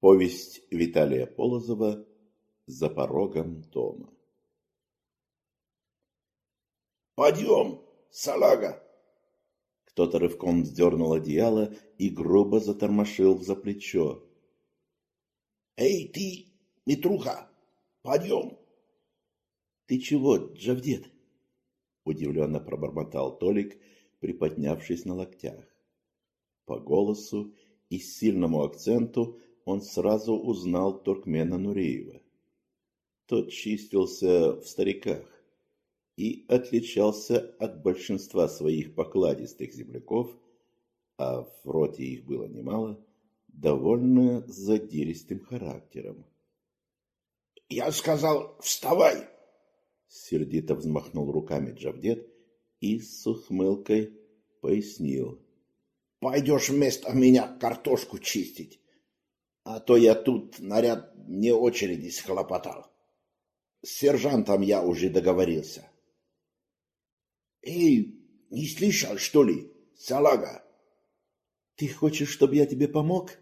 Повесть Виталия Полозова «За порогом дома». «Подъем, салага!» Кто-то рывком вздернул одеяло и грубо затормошил за плечо. «Эй, ты, Митруха, подъем!» «Ты чего, Джавдет?» Удивленно пробормотал Толик, приподнявшись на локтях. По голосу и сильному акценту он сразу узнал Туркмена Нуриева. Тот чистился в стариках и отличался от большинства своих покладистых земляков, а в роте их было немало, довольно задиристым характером. «Я сказал, вставай!» Сердито взмахнул руками Джавдет и с ухмылкой пояснил. «Пойдешь вместо меня картошку чистить а то я тут наряд не очереди схлопотал. С сержантом я уже договорился. Эй, не слышал, что ли, салага? Ты хочешь, чтобы я тебе помог?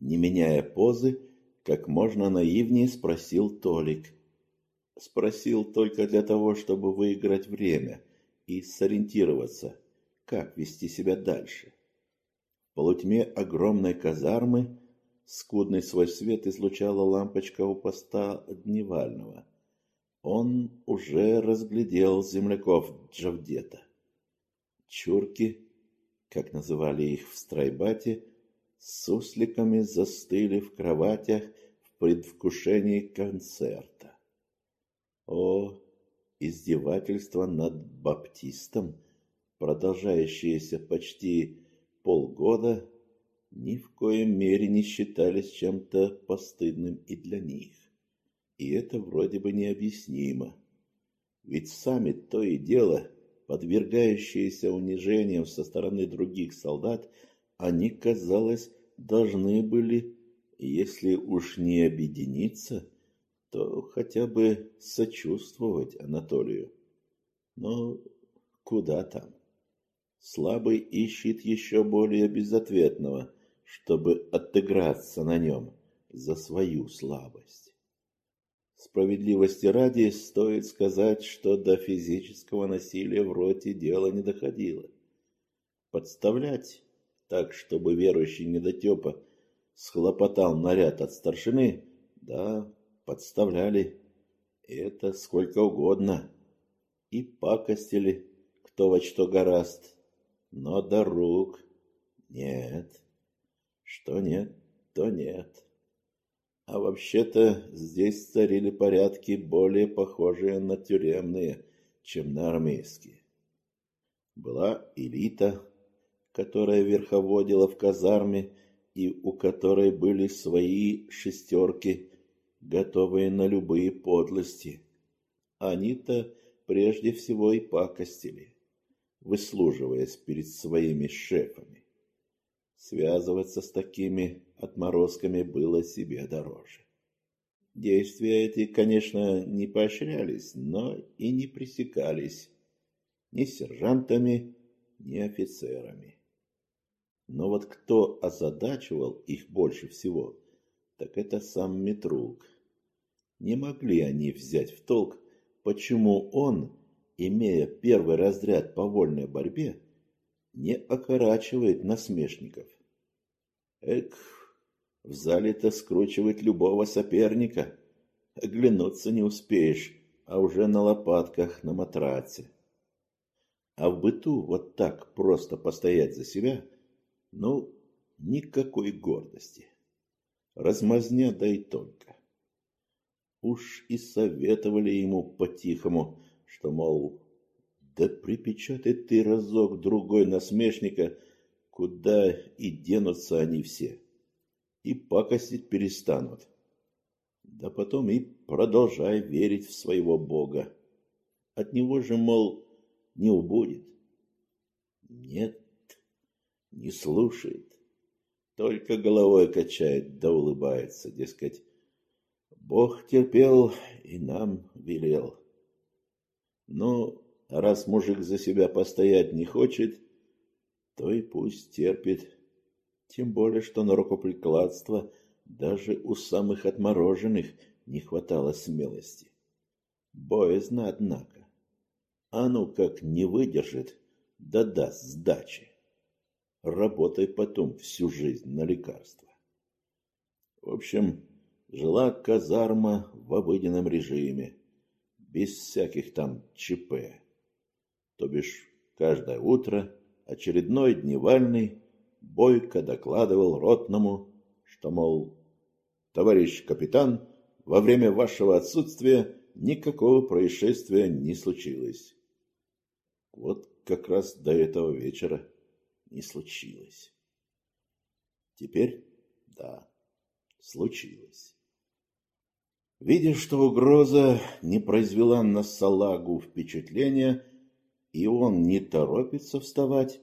Не меняя позы, как можно наивнее спросил Толик. Спросил только для того, чтобы выиграть время и сориентироваться, как вести себя дальше. В полутьме огромной казармы Скудный свой свет излучала лампочка у поста Дневального. Он уже разглядел земляков Джавдета. Чурки, как называли их в страйбате, с сусликами застыли в кроватях в предвкушении концерта. О, издевательство над баптистом, продолжающееся почти полгода, ни в коем мере не считались чем-то постыдным и для них. И это вроде бы необъяснимо. Ведь сами то и дело, подвергающиеся унижениям со стороны других солдат, они, казалось, должны были, если уж не объединиться, то хотя бы сочувствовать Анатолию. Но куда там? Слабый ищет еще более безответного – чтобы отыграться на нем за свою слабость. Справедливости ради стоит сказать, что до физического насилия в роте дело не доходило. Подставлять так, чтобы верующий недотепа схлопотал наряд от старшины, да, подставляли. Это сколько угодно. И пакостили, кто во что гораст. Но до рук нет. Что нет, то нет. А вообще-то здесь царили порядки более похожие на тюремные, чем на армейские. Была элита, которая верховодила в казарме и у которой были свои шестерки, готовые на любые подлости. Они-то прежде всего и пакостили, выслуживаясь перед своими шефами. Связываться с такими отморозками было себе дороже. Действия эти, конечно, не поощрялись, но и не пресекались ни сержантами, ни офицерами. Но вот кто озадачивал их больше всего, так это сам Митрук. Не могли они взять в толк, почему он, имея первый разряд по вольной борьбе, не окорачивает насмешников. Эк, в зале-то скручивает любого соперника. Оглянуться не успеешь, а уже на лопатках на матраце. А в быту вот так просто постоять за себя, ну, никакой гордости. Размазня да и только. Уж и советовали ему по-тихому, что, мол, да припечатай ты разок-другой насмешника, куда и денутся они все. И пакостить перестанут. Да потом и продолжай верить в своего Бога. От него же, мол, не убудет. Нет, не слушает. Только головой качает да улыбается, дескать, Бог терпел и нам велел. Раз мужик за себя постоять не хочет, то и пусть терпит. Тем более, что на рукоприкладство Даже у самых отмороженных не хватало смелости. Боязно, однако. А ну как не выдержит, да даст сдачи. Работай потом всю жизнь на лекарства. В общем, жила казарма в обыденном режиме, без всяких там ЧП. То бишь, каждое утро очередной дневальный бойко докладывал ротному, что, мол, товарищ капитан, во время вашего отсутствия никакого происшествия не случилось. Вот как раз до этого вечера не случилось. Теперь, да, случилось. Видя, что угроза не произвела на салагу впечатления, и он не торопится вставать,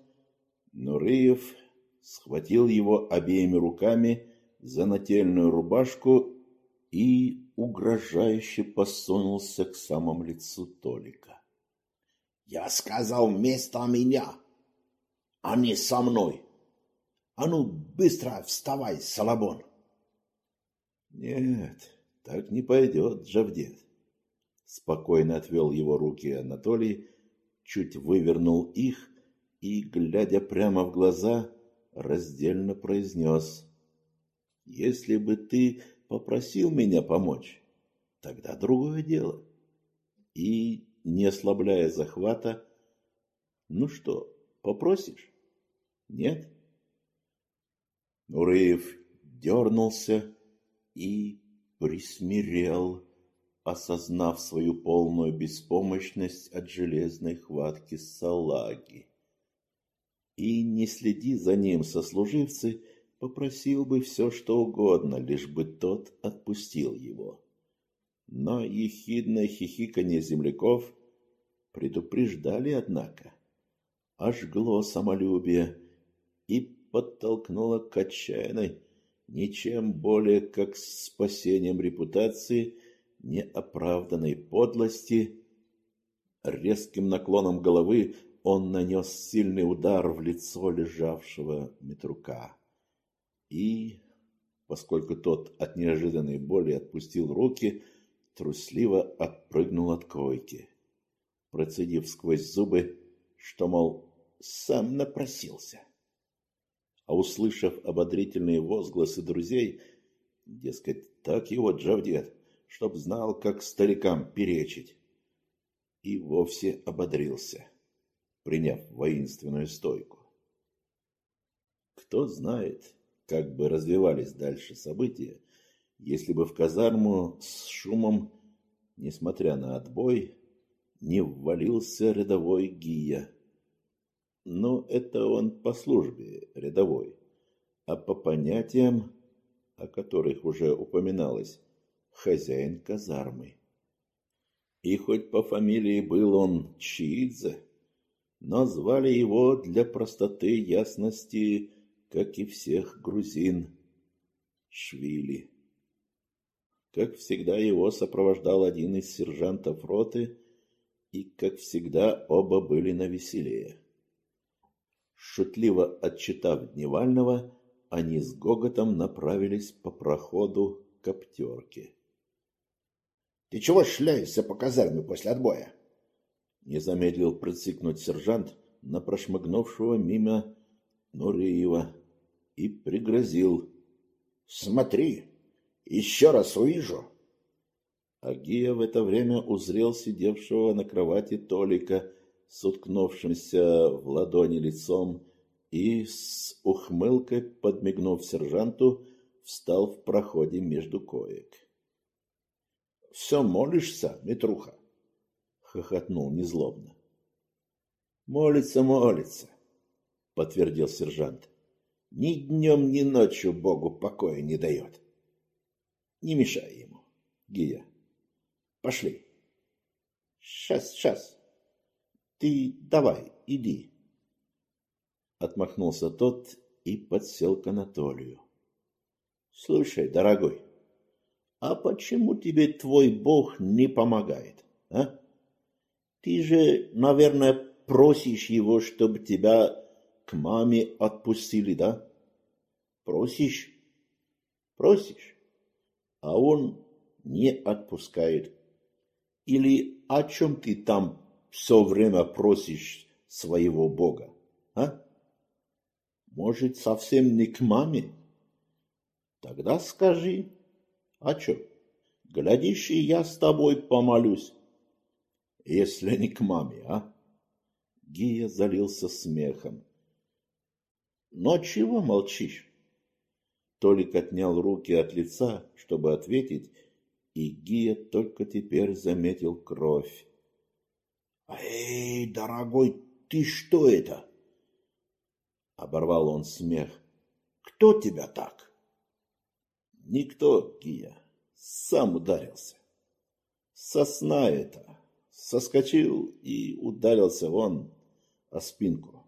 Нурыев схватил его обеими руками за нательную рубашку и угрожающе посунулся к самому лицу Толика. «Я сказал вместо меня, а не со мной. А ну, быстро вставай, Салабон!» «Нет, так не пойдет, Джавдет!» Спокойно отвел его руки Анатолий, чуть вывернул их и, глядя прямо в глаза, раздельно произнес. «Если бы ты попросил меня помочь, тогда другое дело». И, не ослабляя захвата, «Ну что, попросишь? Нет?» Нуреев дернулся и присмирел, осознав свою полную беспомощность от железной хватки салаги и не следи за ним сослуживцы, попросил бы все, что угодно, лишь бы тот отпустил его. Но ехидное хихиканье земляков предупреждали, однако. Ожгло самолюбие и подтолкнуло к отчаянной, ничем более как спасением репутации, неоправданной подлости, резким наклоном головы он нанес сильный удар в лицо лежавшего Метрука. И, поскольку тот от неожиданной боли отпустил руки, трусливо отпрыгнул от койки, процедив сквозь зубы, что, мол, сам напросился. А услышав ободрительные возгласы друзей, дескать, так его Джавдет, чтоб знал, как старикам перечить, и вовсе ободрился приняв воинственную стойку. Кто знает, как бы развивались дальше события, если бы в казарму с шумом, несмотря на отбой, не ввалился рядовой Гия. Но это он по службе рядовой, а по понятиям, о которых уже упоминалось, хозяин казармы. И хоть по фамилии был он Чиидзе, но звали его для простоты ясности, как и всех грузин, Швили. Как всегда, его сопровождал один из сержантов роты, и, как всегда, оба были на веселее. Шутливо отчитав Дневального, они с гоготом направились по проходу к коптерке. — Ты чего шляешься по казарме после отбоя? не замедлил прицикнуть сержант на прошмыгнувшего мимо Нуриева и пригрозил. «Смотри, еще раз увижу!» Агия в это время узрел сидевшего на кровати Толика с уткнувшимся в ладони лицом и с ухмылкой, подмигнув сержанту, встал в проходе между коек. «Все молишься, Митруха?» хохотнул незлобно. Молится, молится, подтвердил сержант. Ни днем, ни ночью Богу покоя не дает. Не мешай ему, Гия. Пошли. Сейчас, сейчас. Ты давай, иди. Отмахнулся тот и подсел к Анатолию. Слушай, дорогой, а почему тебе твой Бог не помогает, а? Ты же, наверное, просишь его, чтобы тебя к маме отпустили, да? Просишь? Просишь, а он не отпускает. Или о чем ты там все время просишь своего Бога, а? Может, совсем не к маме? Тогда скажи, а чё? Глядишь, и я с тобой помолюсь. Если не к маме, а? Гия залился смехом. Но чего молчишь? Толик отнял руки от лица, чтобы ответить, и Гия только теперь заметил кровь. «Эй, дорогой, ты что это?» Оборвал он смех. «Кто тебя так?» «Никто, Гия, сам ударился. Сосна это. Соскочил и ударился вон о спинку.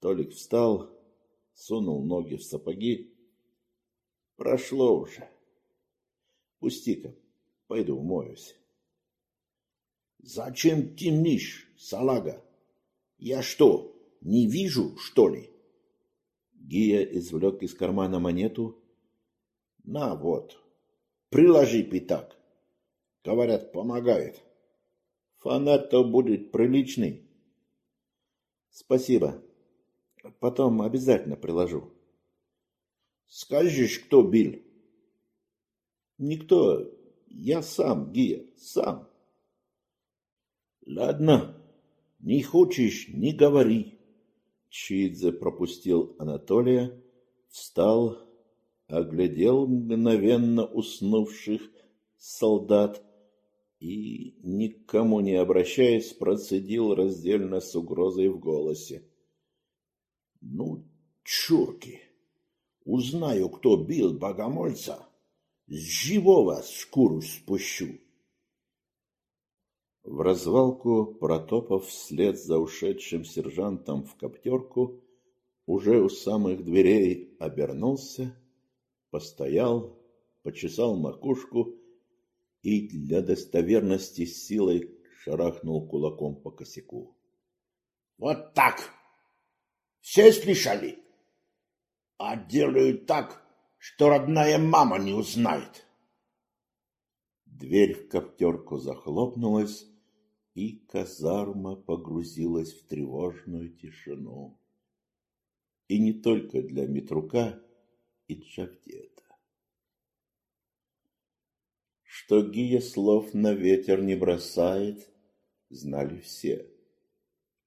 Толик встал, сунул ноги в сапоги. Прошло уже. Пусти-ка, пойду умоюсь. Зачем темнишь, салага? Я что, не вижу, что ли? Гия извлек из кармана монету. На вот, приложи пятак. Говорят, помогает. Фонарь-то будет приличный. Спасибо. Потом обязательно приложу. Скажешь, кто бил? Никто. Я сам, Гия, сам. Ладно, не хочешь, не говори. Чидзе пропустил Анатолия, встал, оглядел мгновенно уснувших солдат и, никому не обращаясь, процедил раздельно с угрозой в голосе. «Ну, чурки! Узнаю, кто бил богомольца, с живого шкуру спущу!» В развалку, протопав вслед за ушедшим сержантом в коптерку, уже у самых дверей обернулся, постоял, почесал макушку и для достоверности силой шарахнул кулаком по косяку. «Вот так! Все слышали? А делают так, что родная мама не узнает!» Дверь в коптерку захлопнулась, и казарма погрузилась в тревожную тишину. И не только для Митрука и Джавдета. Что Гия слов на ветер не бросает, знали все.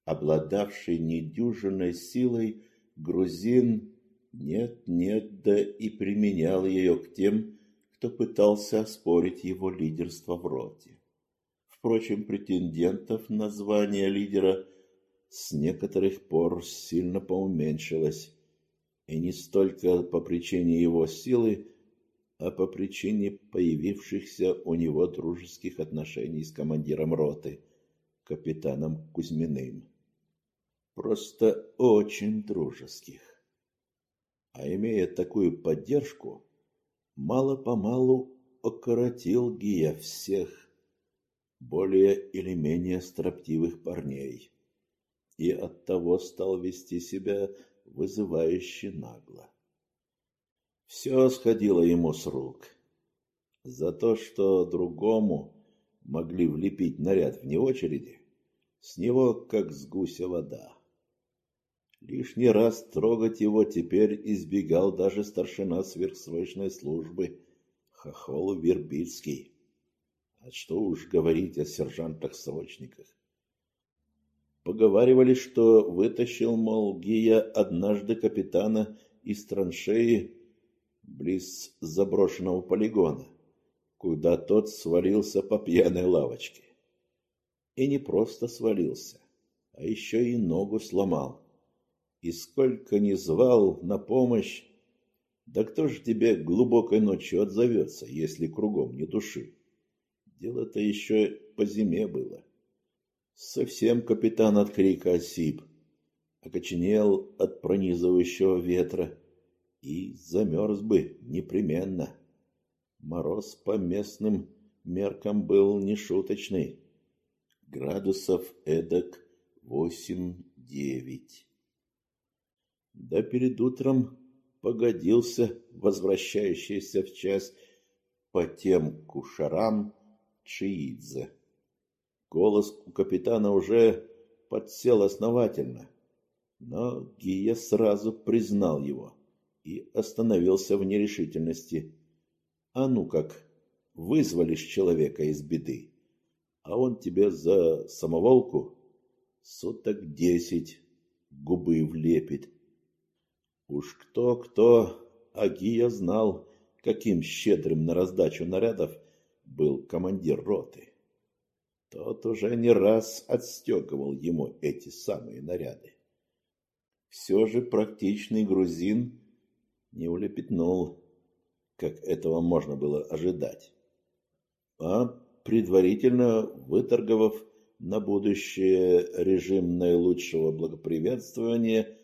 Обладавший недюжинной силой, грузин нет-нет, да и применял ее к тем, кто пытался оспорить его лидерство в роте. Впрочем, претендентов на звание лидера с некоторых пор сильно поуменьшилось, и не столько по причине его силы, а по причине появившихся у него дружеских отношений с командиром роты, капитаном Кузьминым. Просто очень дружеских. А имея такую поддержку, мало-помалу окоротил Гия всех более или менее строптивых парней и оттого стал вести себя вызывающе нагло. Все сходило ему с рук. За то, что другому могли влепить наряд вне очереди, с него как с гуся вода. Лишний раз трогать его теперь избегал даже старшина сверхсрочной службы Хохол Вербицкий. А что уж говорить о сержантах-срочниках. Поговаривали, что вытащил, мол, Гия однажды капитана из траншеи близ заброшенного полигона, куда тот свалился по пьяной лавочке. И не просто свалился, а еще и ногу сломал. И сколько ни звал на помощь, да кто ж тебе глубокой ночью отзовется, если кругом не души? Дело-то еще по зиме было. Совсем капитан от крика осип, окоченел от пронизывающего ветра и замерз бы непременно. Мороз по местным меркам был нешуточный. Градусов эдак восемь-девять. Да перед утром погодился возвращающийся в час по тем кушарам Чиидзе. Голос у капитана уже подсел основательно, но Гия сразу признал его и остановился в нерешительности. А ну как, вызволишь человека из беды, а он тебе за самоволку суток десять губы влепит. Уж кто-кто, а Гия знал, каким щедрым на раздачу нарядов был командир роты. Тот уже не раз отстегивал ему эти самые наряды. Все же практичный грузин не улепетнул, как этого можно было ожидать. А предварительно выторговав на будущее режим наилучшего благоприветствования,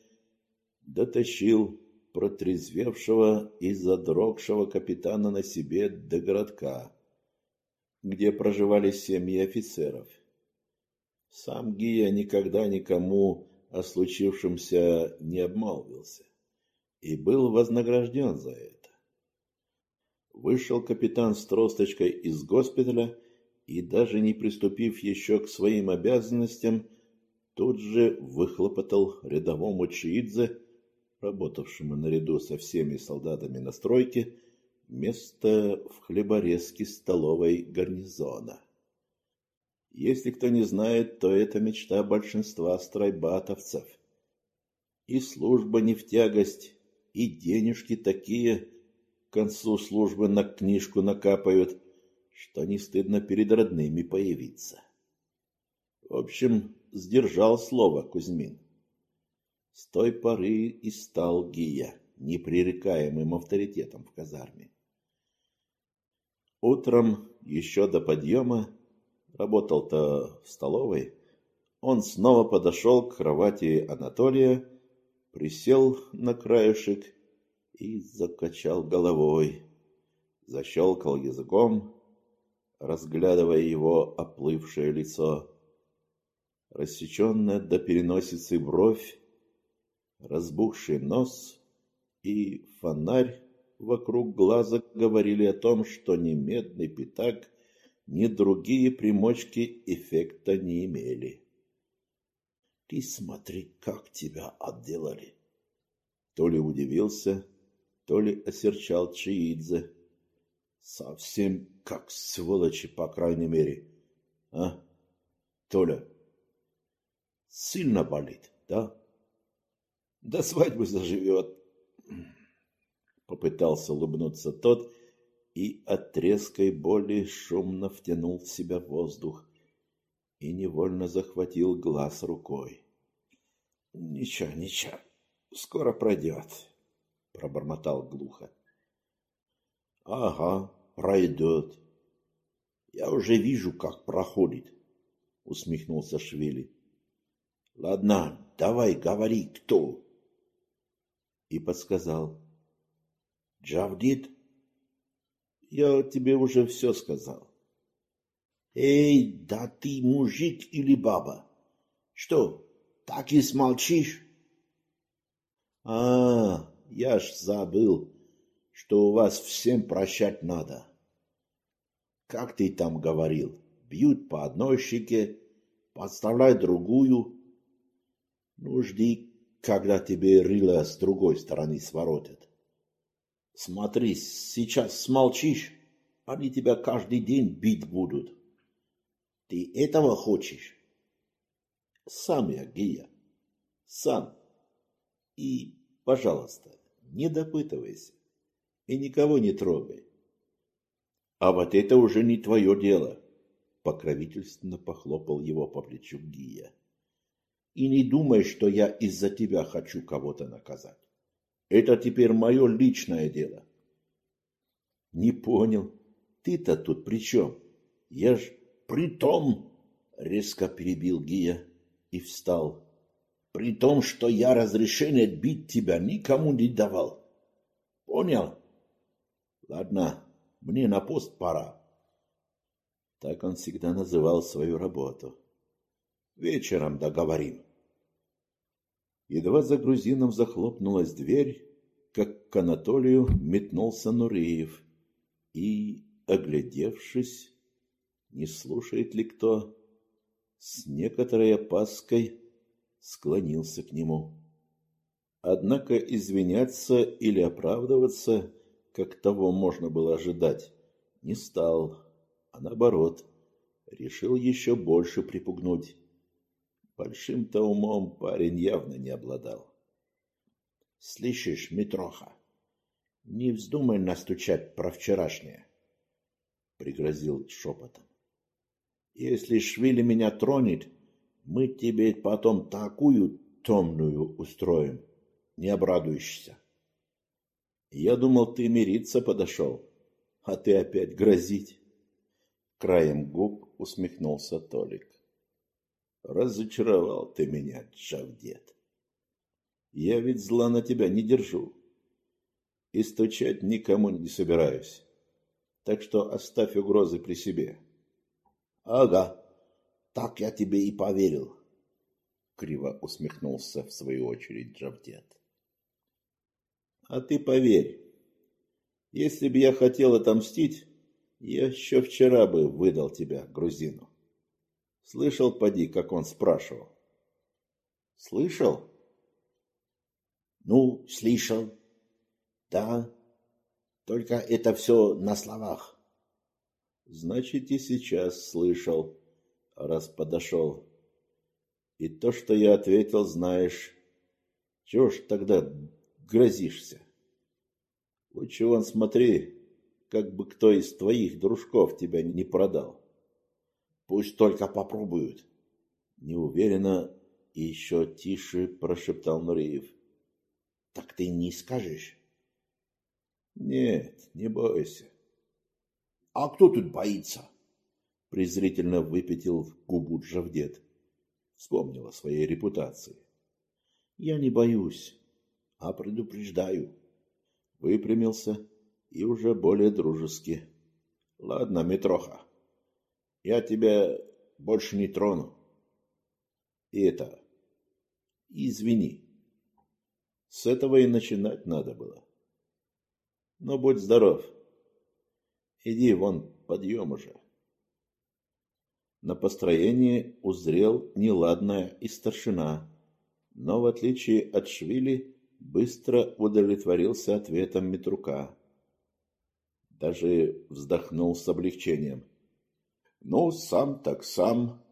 дотащил протрезвевшего и задрогшего капитана на себе до городка, где проживали семьи офицеров. Сам Гия никогда никому о случившемся не обмолвился и был вознагражден за это. Вышел капитан с тросточкой из госпиталя и, даже не приступив еще к своим обязанностям, тут же выхлопотал рядовому Чиидзе работавшему наряду со всеми солдатами на стройке, место в хлеборезке столовой гарнизона. Если кто не знает, то это мечта большинства стройбатовцев. И служба не в тягость, и денежки такие к концу службы на книжку накапают, что не стыдно перед родными появиться. В общем, сдержал слово Кузьмин. С той поры и стал Гия непререкаемым авторитетом в казарме. Утром, еще до подъема, работал-то в столовой, он снова подошел к кровати Анатолия, присел на краешек и закачал головой, защелкал языком, разглядывая его оплывшее лицо. Рассеченная до переносицы бровь разбухший нос и фонарь вокруг глаза говорили о том, что ни медный пятак, ни другие примочки эффекта не имели. «Ты смотри, как тебя отделали!» То ли удивился, то ли осерчал Чиидзе. «Совсем как сволочи, по крайней мере. А, Толя, сильно болит, да?» До свадьбы заживет. Попытался улыбнуться тот и от резкой боли шумно втянул в себя воздух и невольно захватил глаз рукой. «Ничего, ничего, скоро пройдет», — пробормотал глухо. «Ага, пройдет. Я уже вижу, как проходит», — усмехнулся Швили. «Ладно, давай говори, кто?» и подсказал. «Джавдит?» «Я тебе уже все сказал». «Эй, да ты мужик или баба? Что, так и смолчишь?» «А, я ж забыл, что у вас всем прощать надо. Как ты там говорил, бьют по одной щеке, подставляй другую. Ну, жди, когда тебе рыло с другой стороны своротят. Смотри, сейчас смолчишь, они тебя каждый день бить будут. Ты этого хочешь? Сам я, Гия, сам. И, пожалуйста, не допытывайся и никого не трогай. А вот это уже не твое дело, покровительственно похлопал его по плечу Гия. И не думай, что я из-за тебя хочу кого-то наказать. Это теперь мое личное дело. Не понял. Ты-то тут при чем? Я ж при том, резко перебил Гия и встал. При том, что я разрешение бить тебя никому не давал. Понял? Ладно, мне на пост пора. Так он всегда называл свою работу. Вечером договорим. Едва за грузином захлопнулась дверь, как к Анатолию метнулся Нуриев и, оглядевшись, не слушает ли кто, с некоторой опаской склонился к нему. Однако извиняться или оправдываться, как того можно было ожидать, не стал, а наоборот, решил еще больше припугнуть. Большим-то умом парень явно не обладал. «Слышишь, Митроха, не вздумай настучать про вчерашнее», — пригрозил шепотом. «Если Швили меня тронет, мы тебе потом такую томную устроим, не обрадуешься. Я думал, ты мириться подошел, а ты опять грозить». Краем губ усмехнулся Толик. Разочаровал ты меня, Джавдет. Я ведь зла на тебя не держу. И стучать никому не собираюсь. Так что оставь угрозы при себе. Ага, так я тебе и поверил. Криво усмехнулся в свою очередь Джавдет. А ты поверь, если бы я хотел отомстить, я еще вчера бы выдал тебя грузину. Слышал, поди, как он спрашивал? Слышал? Ну, слышал. Да. Только это все на словах. Значит, и сейчас слышал, раз подошел. И то, что я ответил, знаешь. Чего ж тогда грозишься? Лучше вон смотри, как бы кто из твоих дружков тебя не продал. Пусть только попробуют. Неуверенно и еще тише прошептал Нуриев. Так ты не скажешь? Нет, не бойся. А кто тут боится? Презрительно выпятил губу Джавдет. Вспомнил о своей репутации. Я не боюсь, а предупреждаю. Выпрямился и уже более дружески. Ладно, Митроха, я тебя больше не трону. И это, извини. С этого и начинать надо было. Но будь здоров. Иди вон, подъем уже. На построении узрел неладная и старшина, но, в отличие от Швили, быстро удовлетворился ответом Митрука. Даже вздохнул с облегчением – ну, сам так сам.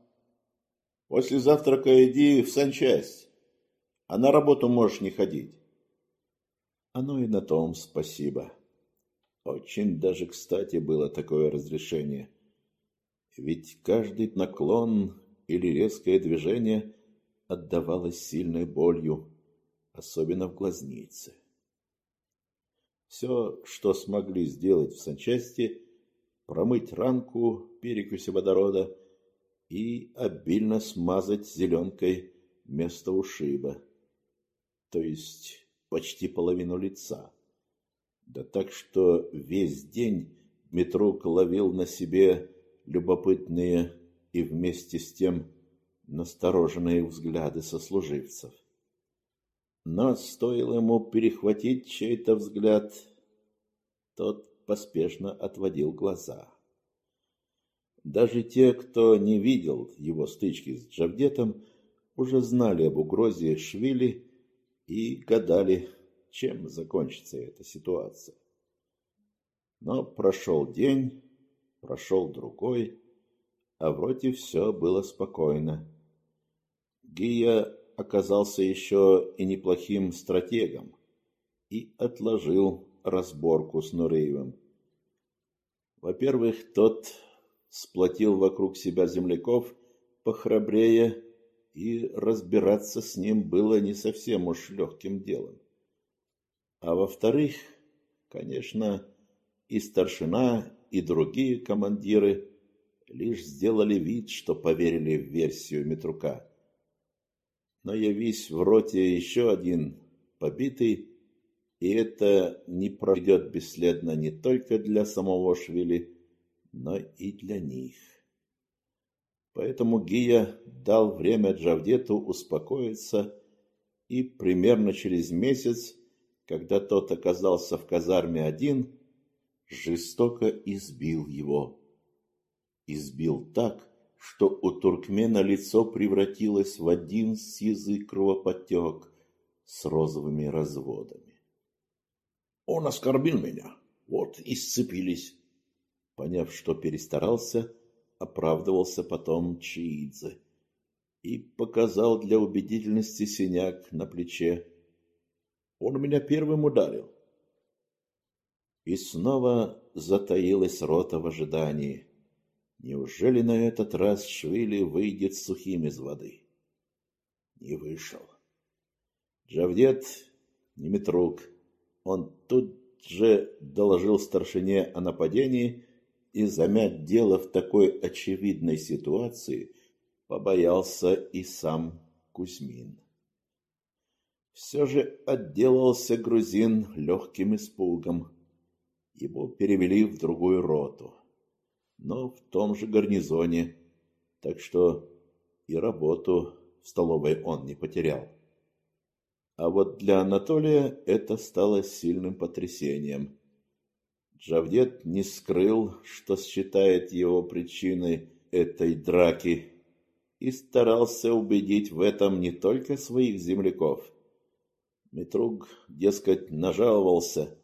После завтрака иди в санчасть, а на работу можешь не ходить. Оно и на том спасибо. Очень даже кстати было такое разрешение. Ведь каждый наклон или резкое движение отдавалось сильной болью, особенно в глазнице. Все, что смогли сделать в санчасти, промыть ранку, перекиси водорода и обильно смазать зеленкой место ушиба, то есть почти половину лица. Да так, что весь день Дмитрук ловил на себе любопытные и вместе с тем настороженные взгляды сослуживцев. Но стоило ему перехватить чей-то взгляд, тот поспешно отводил глаза. Даже те, кто не видел его стычки с Джавдетом, уже знали об угрозе Швили и гадали, чем закончится эта ситуация. Но прошел день, прошел другой, а вроде все было спокойно. Гия оказался еще и неплохим стратегом и отложил разборку с Нуреевым. Во-первых, тот сплотил вокруг себя земляков похрабрее, и разбираться с ним было не совсем уж легким делом. А во-вторых, конечно, и старшина, и другие командиры лишь сделали вид, что поверили в версию Митрука. Но явись в роте еще один побитый, и это не пройдет бесследно не только для самого Швили, но и для них. Поэтому Гия дал время Джавдету успокоиться, и примерно через месяц когда тот оказался в казарме один, жестоко избил его. Избил так, что у туркмена лицо превратилось в один сизый кровоподтек с розовыми разводами. Он оскорбил меня, вот и сцепились. Поняв, что перестарался, оправдывался потом Чиидзе и показал для убедительности синяк на плече. Он меня первым ударил. И снова затаилась рота в ожидании. Неужели на этот раз Швили выйдет сухим из воды? Не вышел. Джавдет не метрук. Он тут же доложил старшине о нападении и замять дело в такой очевидной ситуации побоялся и сам Кузьмин. Все же отделался грузин легким испугом. Его перевели в другую роту, но в том же гарнизоне, так что и работу в столовой он не потерял. А вот для Анатолия это стало сильным потрясением. Джавдет не скрыл, что считает его причиной этой драки, и старался убедить в этом не только своих земляков. Митруг, дескать, нажаловался,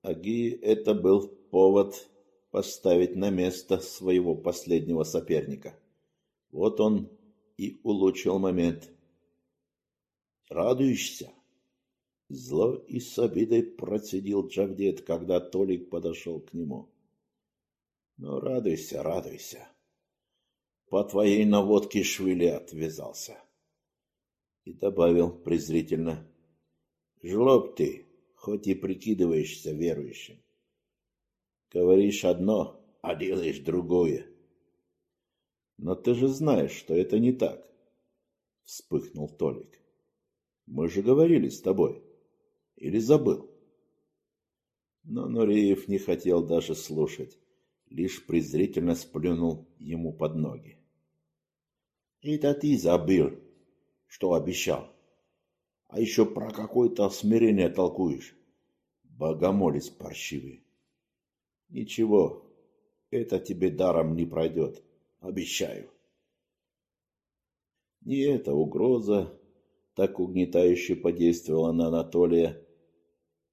а Ги это был повод поставить на место своего последнего соперника. Вот он и улучшил момент. «Радуешься?» Зло и с обидой процедил Джавдет, когда Толик подошел к нему. «Ну, радуйся, радуйся. По твоей наводке Швили отвязался». И добавил презрительно. «Жлоб ты, хоть и прикидываешься верующим. Говоришь одно, а делаешь другое. Но ты же знаешь, что это не так, — вспыхнул Толик. Мы же говорили с тобой. Или забыл? Но Нуриев не хотел даже слушать, лишь презрительно сплюнул ему под ноги. Это ты забыл, что обещал. А еще про какое-то смирение толкуешь. Богомолец паршивый. Ничего, это тебе даром не пройдет, обещаю. Не эта угроза так угнетающе подействовала на Анатолия,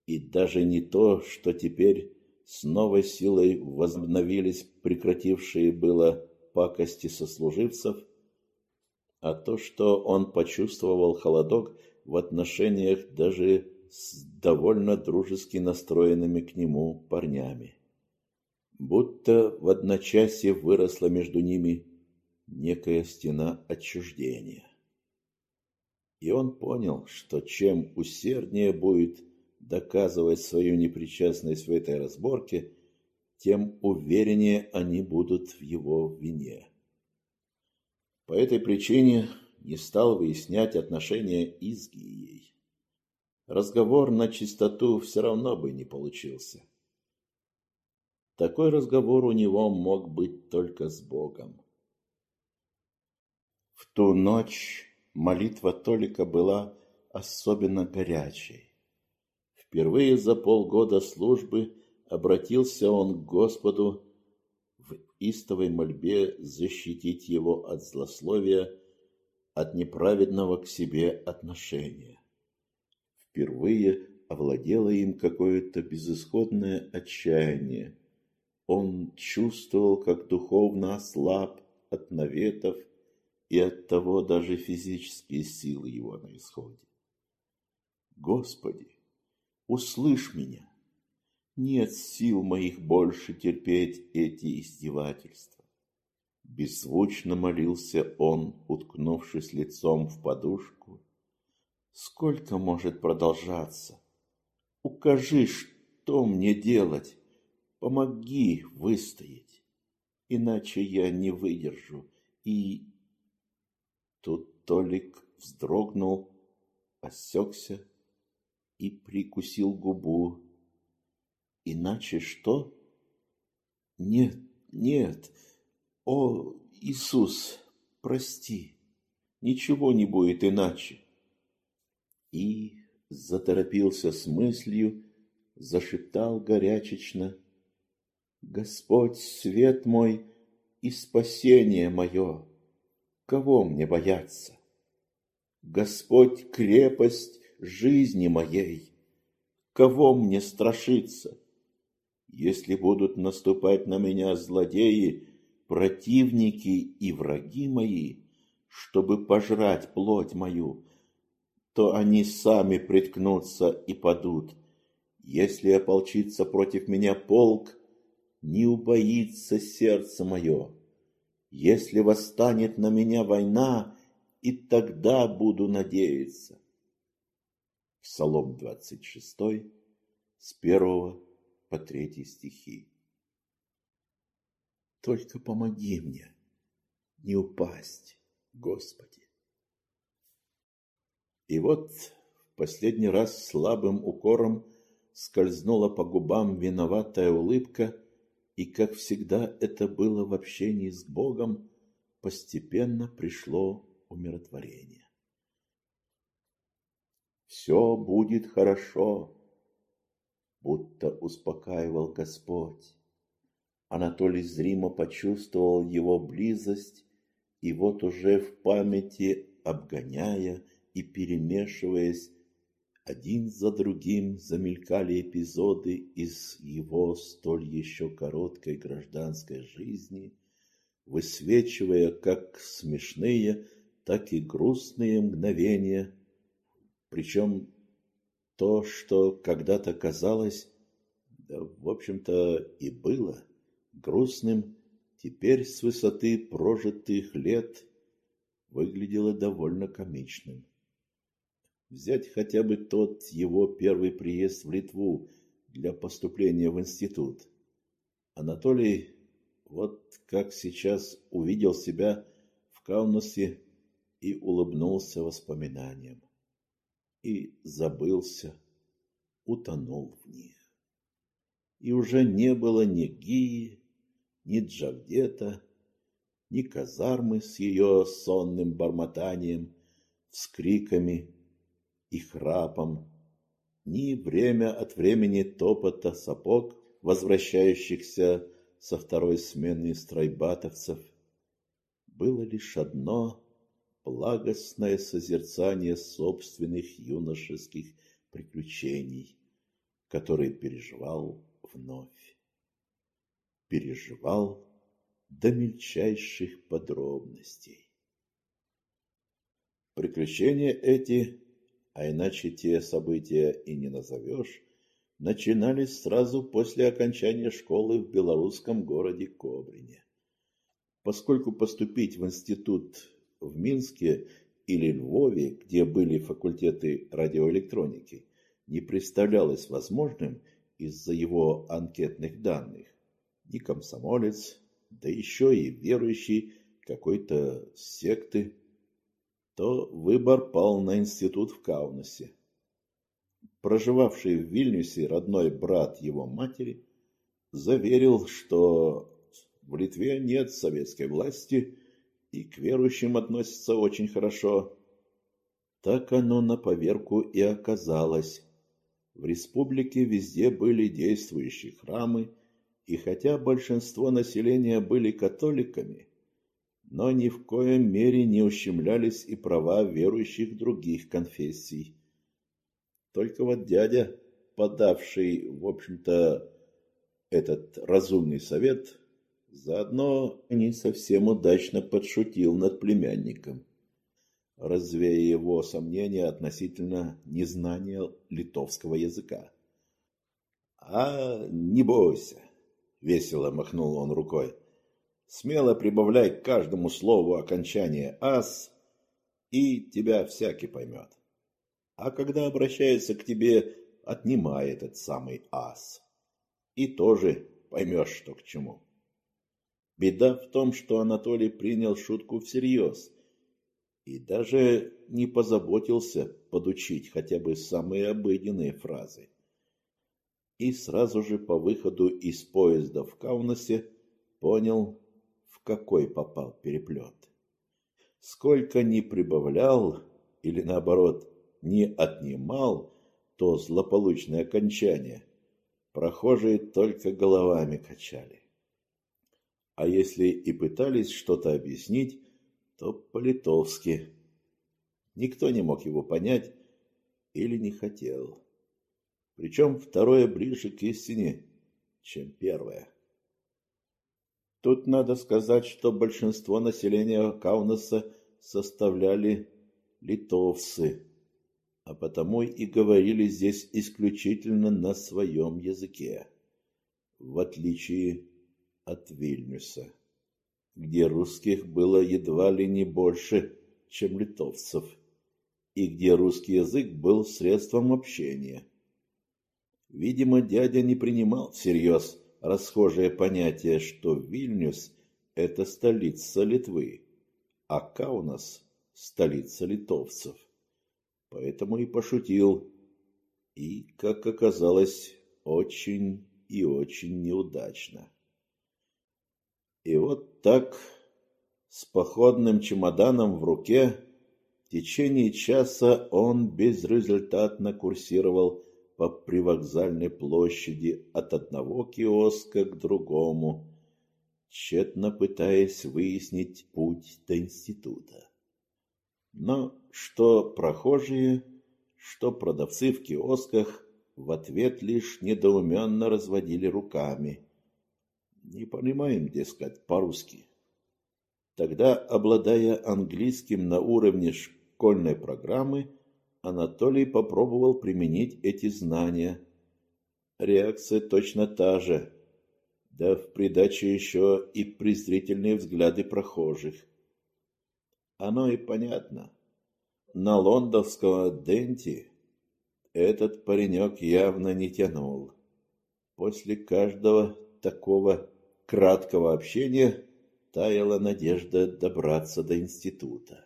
и даже не то, что теперь с новой силой возобновились прекратившие было пакости сослуживцев, а то, что он почувствовал холодок в отношениях даже с довольно дружески настроенными к нему парнями. Будто в одночасье выросла между ними некая стена отчуждения. И он понял, что чем усерднее будет доказывать свою непричастность в этой разборке, тем увереннее они будут в его вине. По этой причине не стал выяснять отношения и с Гией. Разговор на чистоту все равно бы не получился. Такой разговор у него мог быть только с Богом. В ту ночь молитва Толика была особенно горячей. Впервые за полгода службы обратился он к Господу в истовой мольбе защитить его от злословия, от неправедного к себе отношения. Впервые овладело им какое-то безысходное отчаяние. Он чувствовал, как духовно ослаб от наветов и оттого даже физические силы его на исходе. Господи, услышь меня! Нет сил моих больше терпеть эти издевательства. Беззвучно молился он, уткнувшись лицом в подушку. Сколько может продолжаться? Укажи, что мне делать? Помоги выстоять, иначе я не выдержу и Тут Толик вздрогнул, осекся и прикусил губу. Иначе что? Нет, нет. О, Иисус, прости. Ничего не будет иначе. И заторопился с мыслью, зашептал горячечно. Господь, свет мой и спасение мое, кого мне бояться? Господь, крепость жизни моей, кого мне страшиться? Если будут наступать на меня злодеи, противники и враги мои, чтобы пожрать плоть мою, то они сами приткнутся и падут. Если ополчится против меня полк, не убоится сердце мое. Если восстанет на меня война, и тогда буду надеяться. Псалом 26, с первого по третий стихи. Только помоги мне не упасть, Господи. И вот в последний раз слабым укором скользнула по губам виноватая улыбка, и, как всегда это было в общении с Богом, постепенно пришло умиротворение. «Все будет хорошо», будто успокаивал Господь. Анатолий зримо почувствовал его близость, и вот уже в памяти, обгоняя и перемешиваясь, один за другим замелькали эпизоды из его столь еще короткой гражданской жизни, высвечивая как смешные, так и грустные мгновения, причем то, что когда-то казалось, да, в общем-то, и было грустным, теперь с высоты прожитых лет выглядело довольно комичным. Взять хотя бы тот его первый приезд в Литву для поступления в институт. Анатолий, вот как сейчас увидел себя в Каунасе и улыбнулся воспоминаниям. И забылся, утонул в них. И уже не было ни Гии, ни Джавдета, ни казармы с ее сонным бормотанием, вскриками и храпом, ни время от времени топота сапог, возвращающихся со второй смены стройбатовцев. Было лишь одно благостное созерцание собственных юношеских приключений, которые переживал вновь. Переживал до мельчайших подробностей. Приключения эти а иначе те события и не назовешь, начинались сразу после окончания школы в белорусском городе Кобрине. Поскольку поступить в институт в Минске или Львове, где были факультеты радиоэлектроники, не представлялось возможным из-за его анкетных данных. Ни комсомолец, да еще и верующий какой-то секты то выбор пал на институт в Каунасе. Проживавший в Вильнюсе родной брат его матери заверил, что в Литве нет советской власти и к верующим относятся очень хорошо. Так оно на поверку и оказалось. В республике везде были действующие храмы, и хотя большинство населения были католиками, но ни в коем мере не ущемлялись и права верующих других конфессий. Только вот дядя, подавший, в общем-то, этот разумный совет, заодно не совсем удачно подшутил над племянником, развея его сомнения относительно незнания литовского языка. «А не бойся!» — весело махнул он рукой смело прибавляй к каждому слову окончание «ас», и тебя всякий поймет. А когда обращается к тебе, отнимай этот самый «ас», и тоже поймешь, что к чему. Беда в том, что Анатолий принял шутку всерьез и даже не позаботился подучить хотя бы самые обыденные фразы. И сразу же по выходу из поезда в Каунасе понял, какой попал переплет. Сколько ни прибавлял или наоборот не отнимал то злополучное окончание, прохожие только головами качали. А если и пытались что-то объяснить, то по-литовски. Никто не мог его понять или не хотел. Причем второе ближе к истине, чем первое. Тут надо сказать, что большинство населения Каунаса составляли литовцы, а потому и говорили здесь исключительно на своем языке, в отличие от Вильнюса, где русских было едва ли не больше, чем литовцев, и где русский язык был средством общения. Видимо, дядя не принимал всерьез расхожее понятие, что Вильнюс – это столица Литвы, а Каунас – столица литовцев. Поэтому и пошутил, и, как оказалось, очень и очень неудачно. И вот так, с походным чемоданом в руке, в течение часа он безрезультатно курсировал по привокзальной площади от одного киоска к другому, тщетно пытаясь выяснить путь до института. Но что прохожие, что продавцы в киосках в ответ лишь недоуменно разводили руками. Не понимаем, дескать, по-русски. Тогда, обладая английским на уровне школьной программы, Анатолий попробовал применить эти знания. Реакция точно та же, да в придачу еще и презрительные взгляды прохожих. Оно и понятно. На лондонского Денти этот паренек явно не тянул. После каждого такого краткого общения таяла надежда добраться до института.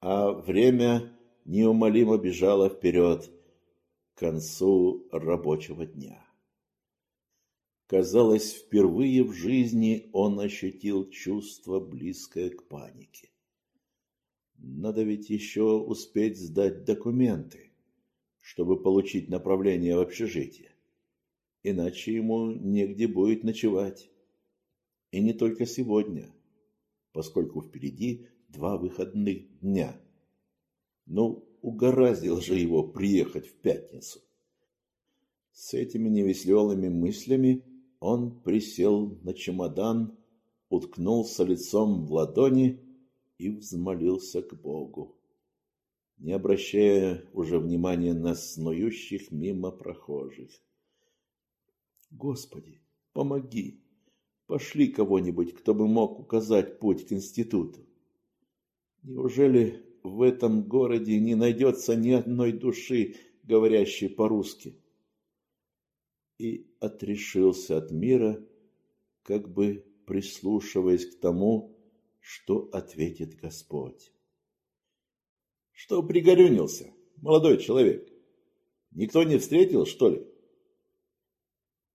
А время неумолимо бежала вперед к концу рабочего дня. Казалось, впервые в жизни он ощутил чувство, близкое к панике. Надо ведь еще успеть сдать документы, чтобы получить направление в общежитие. Иначе ему негде будет ночевать. И не только сегодня, поскольку впереди два выходных дня – ну, угораздил же его приехать в пятницу. С этими невеселыми мыслями он присел на чемодан, уткнулся лицом в ладони и взмолился к Богу, не обращая уже внимания на снующих мимо прохожих. «Господи, помоги! Пошли кого-нибудь, кто бы мог указать путь к институту. Неужели в этом городе не найдется ни одной души, говорящей по-русски. И отрешился от мира, как бы прислушиваясь к тому, что ответит Господь. Что пригорюнился, молодой человек? Никто не встретил, что ли?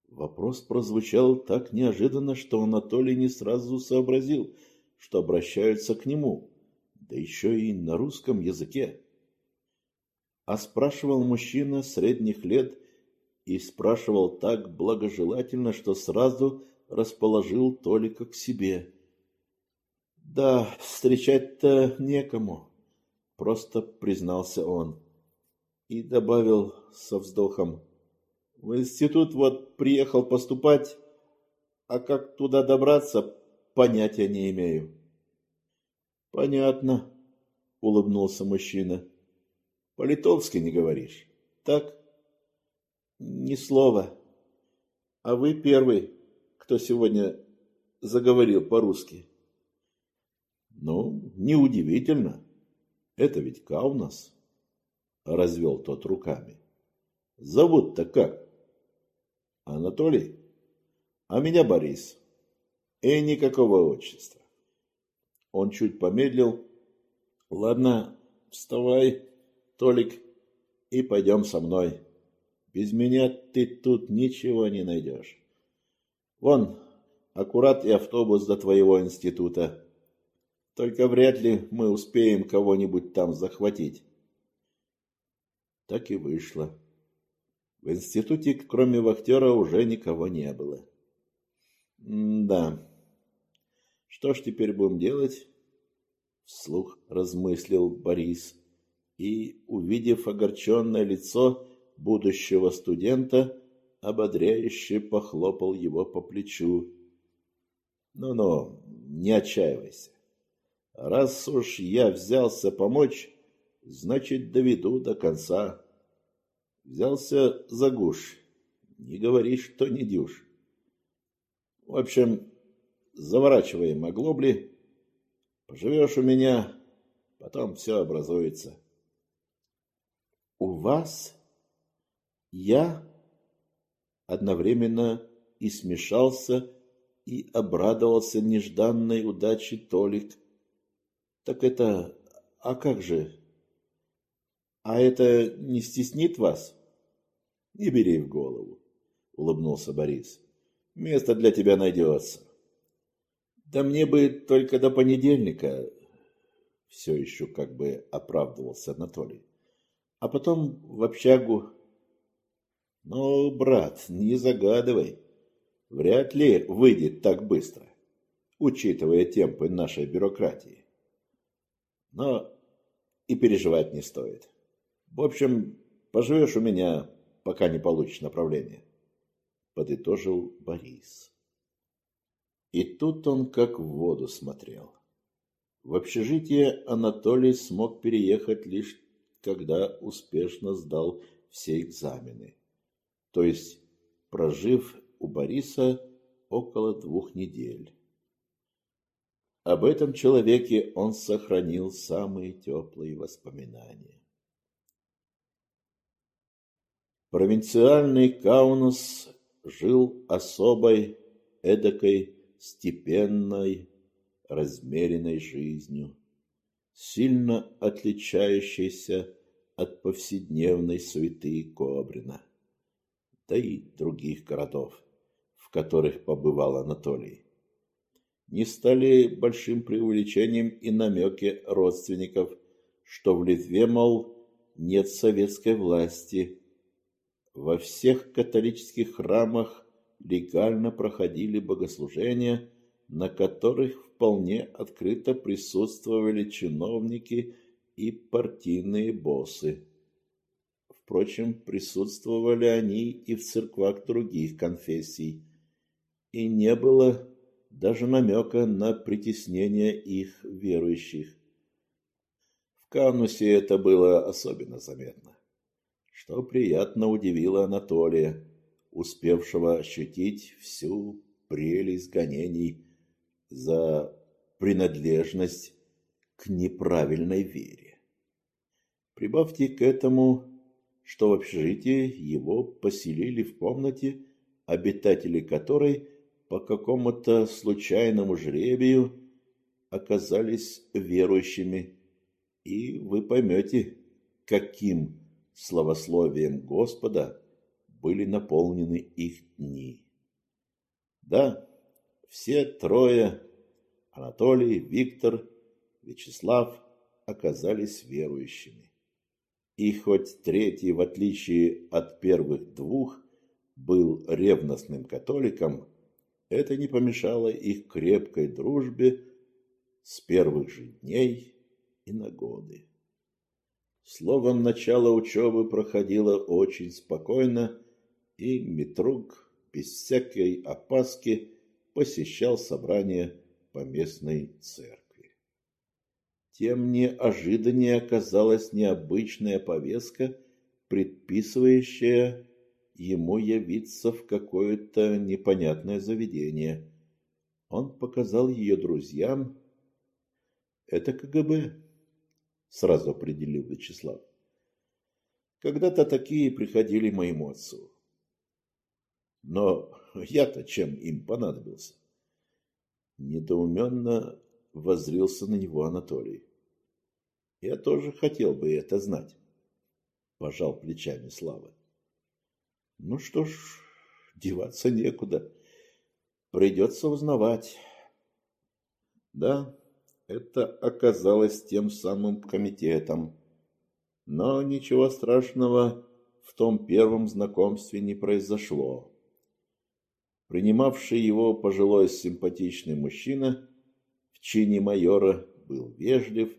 Вопрос прозвучал так неожиданно, что Анатолий не сразу сообразил, что обращаются к нему да еще и на русском языке. А спрашивал мужчина средних лет и спрашивал так благожелательно, что сразу расположил Толика к себе. «Да, встречать-то некому», — просто признался он. И добавил со вздохом. «В институт вот приехал поступать, а как туда добраться, понятия не имею». Понятно, улыбнулся мужчина. По-литовски не говоришь, так? Ни слова. А вы первый, кто сегодня заговорил по-русски. Ну, неудивительно. Это ведь Каунас. Развел тот руками. Зовут-то как? Анатолий? А меня Борис. И никакого отчества. Он чуть помедлил. Ладно, вставай, Толик, и пойдем со мной. Без меня ты тут ничего не найдешь. Вон, аккурат и автобус до твоего института. Только вряд ли мы успеем кого-нибудь там захватить. Так и вышло. В институте, кроме вахтера, уже никого не было. да. Что ж теперь будем делать? Вслух размыслил Борис и, увидев огорченное лицо будущего студента, ободряюще похлопал его по плечу. Ну-ну, не отчаивайся. Раз уж я взялся помочь, значит, доведу до конца. Взялся за гуш. Не говори, что не дюш. В общем, заворачиваем оглобли. Поживешь у меня, потом все образуется. У вас? Я? Одновременно и смешался, и обрадовался нежданной удаче Толик. Так это... А как же? А это не стеснит вас? Не бери в голову, улыбнулся Борис. Место для тебя найдется. Да мне бы только до понедельника, все еще как бы оправдывался Анатолий. А потом в общагу. Ну, брат, не загадывай. Вряд ли выйдет так быстро, учитывая темпы нашей бюрократии. Но и переживать не стоит. В общем, поживешь у меня, пока не получишь направление. Подытожил Борис. И тут он как в воду смотрел. В общежитие Анатолий смог переехать лишь когда успешно сдал все экзамены. То есть, прожив у Бориса около двух недель. Об этом человеке он сохранил самые теплые воспоминания. Провинциальный Каунас жил особой, эдакой, степенной, размеренной жизнью, сильно отличающейся от повседневной суеты Кобрина, да и других городов, в которых побывал Анатолий. Не стали большим преувеличением и намеки родственников, что в Литве, мол, нет советской власти, во всех католических храмах легально проходили богослужения, на которых вполне открыто присутствовали чиновники и партийные боссы. Впрочем, присутствовали они и в церквах других конфессий, и не было даже намека на притеснение их верующих. В Канусе это было особенно заметно что приятно удивило Анатолия, успевшего ощутить всю прелесть гонений за принадлежность к неправильной вере. Прибавьте к этому, что в общежитии его поселили в комнате, обитатели которой по какому-то случайному жребию оказались верующими, и вы поймете, каким славословием Господа были наполнены их дни. Да, все трое, Анатолий, Виктор, Вячеслав, оказались верующими. И хоть третий, в отличие от первых двух, был ревностным католиком, это не помешало их крепкой дружбе с первых же дней и на годы. Словом, начало учебы проходило очень спокойно, и Митрук без всякой опаски посещал собрания по местной церкви. Тем неожиданнее оказалась необычная повестка, предписывающая ему явиться в какое-то непонятное заведение. Он показал ее друзьям. Это КГБ сразу определил Вячеслав. Когда-то такие приходили моему отцу. Но я-то чем им понадобился? Недоуменно воззрился на него Анатолий. Я тоже хотел бы это знать, пожал плечами Слава. Ну что ж, деваться некуда. Придется узнавать. Да, это оказалось тем самым комитетом. Но ничего страшного, в том первом знакомстве не произошло. Принимавший его пожилой симпатичный мужчина в чине майора был вежлив,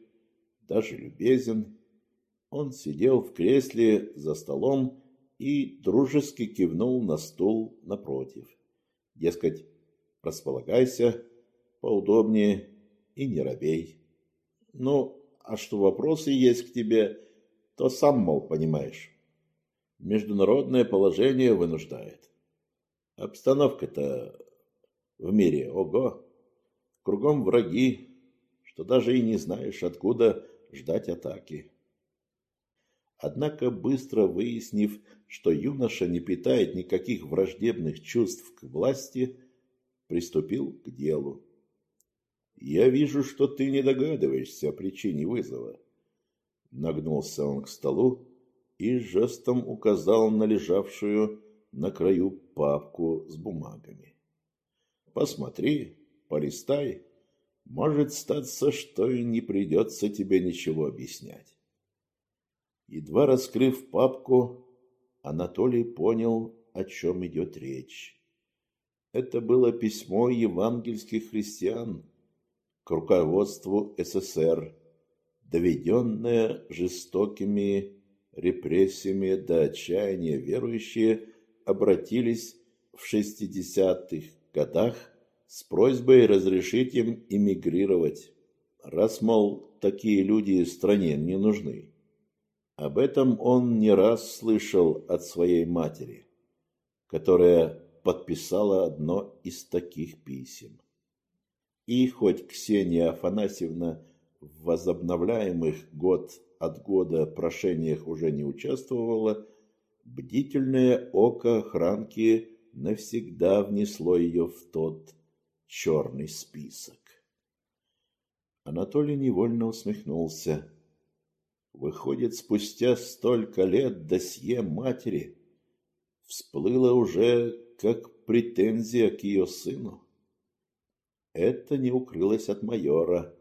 даже любезен. Он сидел в кресле за столом и дружески кивнул на стул напротив. Дескать, располагайся поудобнее и не робей. Ну, а что вопросы есть к тебе, то сам, мол, понимаешь. Международное положение вынуждает. Обстановка-то в мире, ого, кругом враги, что даже и не знаешь, откуда ждать атаки. Однако, быстро выяснив, что юноша не питает никаких враждебных чувств к власти, приступил к делу. «Я вижу, что ты не догадываешься о причине вызова». Нагнулся он к столу и жестом указал на лежавшую на краю папку с бумагами. «Посмотри, полистай. Может статься, что и не придется тебе ничего объяснять». Едва раскрыв папку, Анатолий понял, о чем идет речь. Это было письмо евангельских христиан к руководству СССР, доведенное жестокими репрессиями до отчаяния верующие обратились в 60-х годах с просьбой разрешить им эмигрировать, раз, мол, такие люди стране не нужны. Об этом он не раз слышал от своей матери, которая подписала одно из таких писем. И хоть Ксения Афанасьевна в возобновляемых год от года прошениях уже не участвовала, бдительное око охранки навсегда внесло ее в тот черный список. Анатолий невольно усмехнулся. Выходит, спустя столько лет досье матери всплыло уже как претензия к ее сыну. Это не укрылось от майора.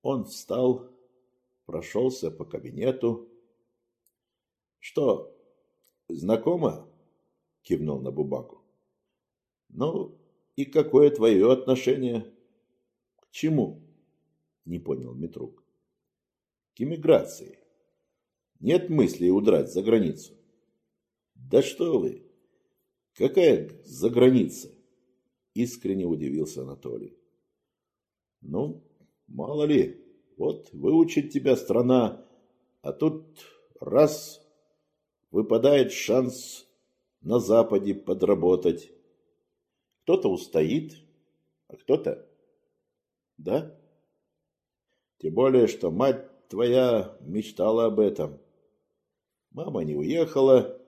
Он встал, прошелся по кабинету. «Что, знакомо?» — кивнул на бумагу. «Ну, и какое твое отношение?» «К чему?» — не понял Митрук. «К эмиграции. Нет мысли удрать за границу». «Да что вы! Какая за граница?» Искренне удивился Анатолий. Ну, мало ли, вот выучит тебя страна, а тут раз выпадает шанс на Западе подработать. Кто-то устоит, а кто-то... Да? Тем более, что мать твоя мечтала об этом. Мама не уехала,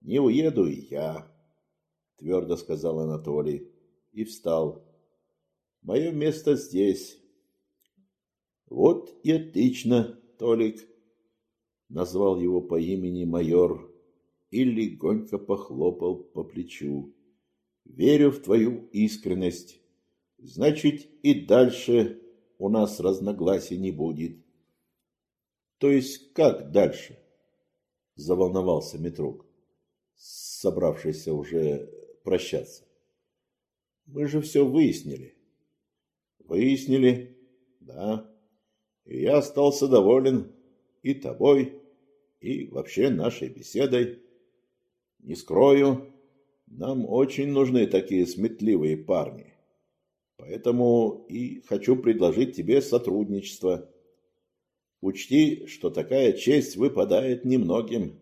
не уеду и я, твердо сказал Анатолий и встал. Мое место здесь. Вот и отлично, Толик, назвал его по имени майор и легонько похлопал по плечу. Верю в твою искренность. Значит, и дальше у нас разногласий не будет. То есть как дальше? Заволновался Метрук, собравшийся уже прощаться. Мы же все выяснили. Выяснили, да. И я остался доволен и тобой, и вообще нашей беседой. Не скрою, нам очень нужны такие сметливые парни. Поэтому и хочу предложить тебе сотрудничество. Учти, что такая честь выпадает немногим.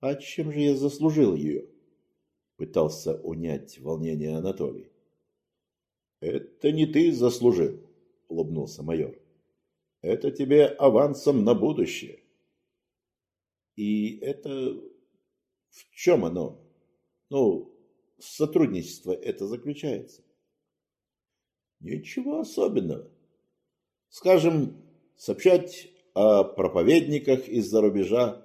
А чем же я заслужил ее? Пытался унять волнение Анатолий. «Это не ты заслужил», — улыбнулся майор. «Это тебе авансом на будущее». «И это... в чем оно? Ну, сотрудничество это заключается?» «Ничего особенного. Скажем, сообщать о проповедниках из-за рубежа.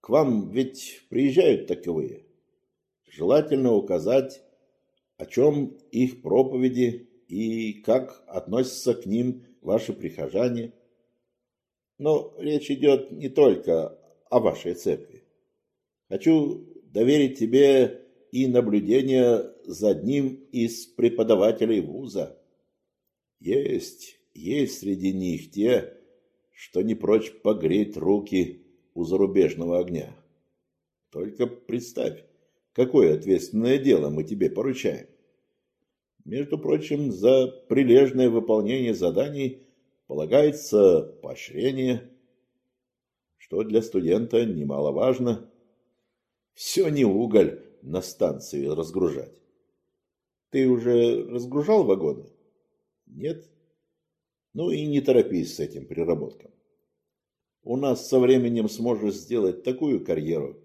К вам ведь приезжают таковые желательно указать, о чем их проповеди и как относятся к ним ваши прихожане. Но речь идет не только о вашей церкви. Хочу доверить тебе и наблюдение за одним из преподавателей вуза. Есть, есть среди них те, что не прочь погреть руки у зарубежного огня. Только представь, какое ответственное дело мы тебе поручаем. Между прочим, за прилежное выполнение заданий полагается поощрение, что для студента немаловажно. Все не уголь на станции разгружать. Ты уже разгружал вагоны? Нет? Ну и не торопись с этим приработком. У нас со временем сможешь сделать такую карьеру,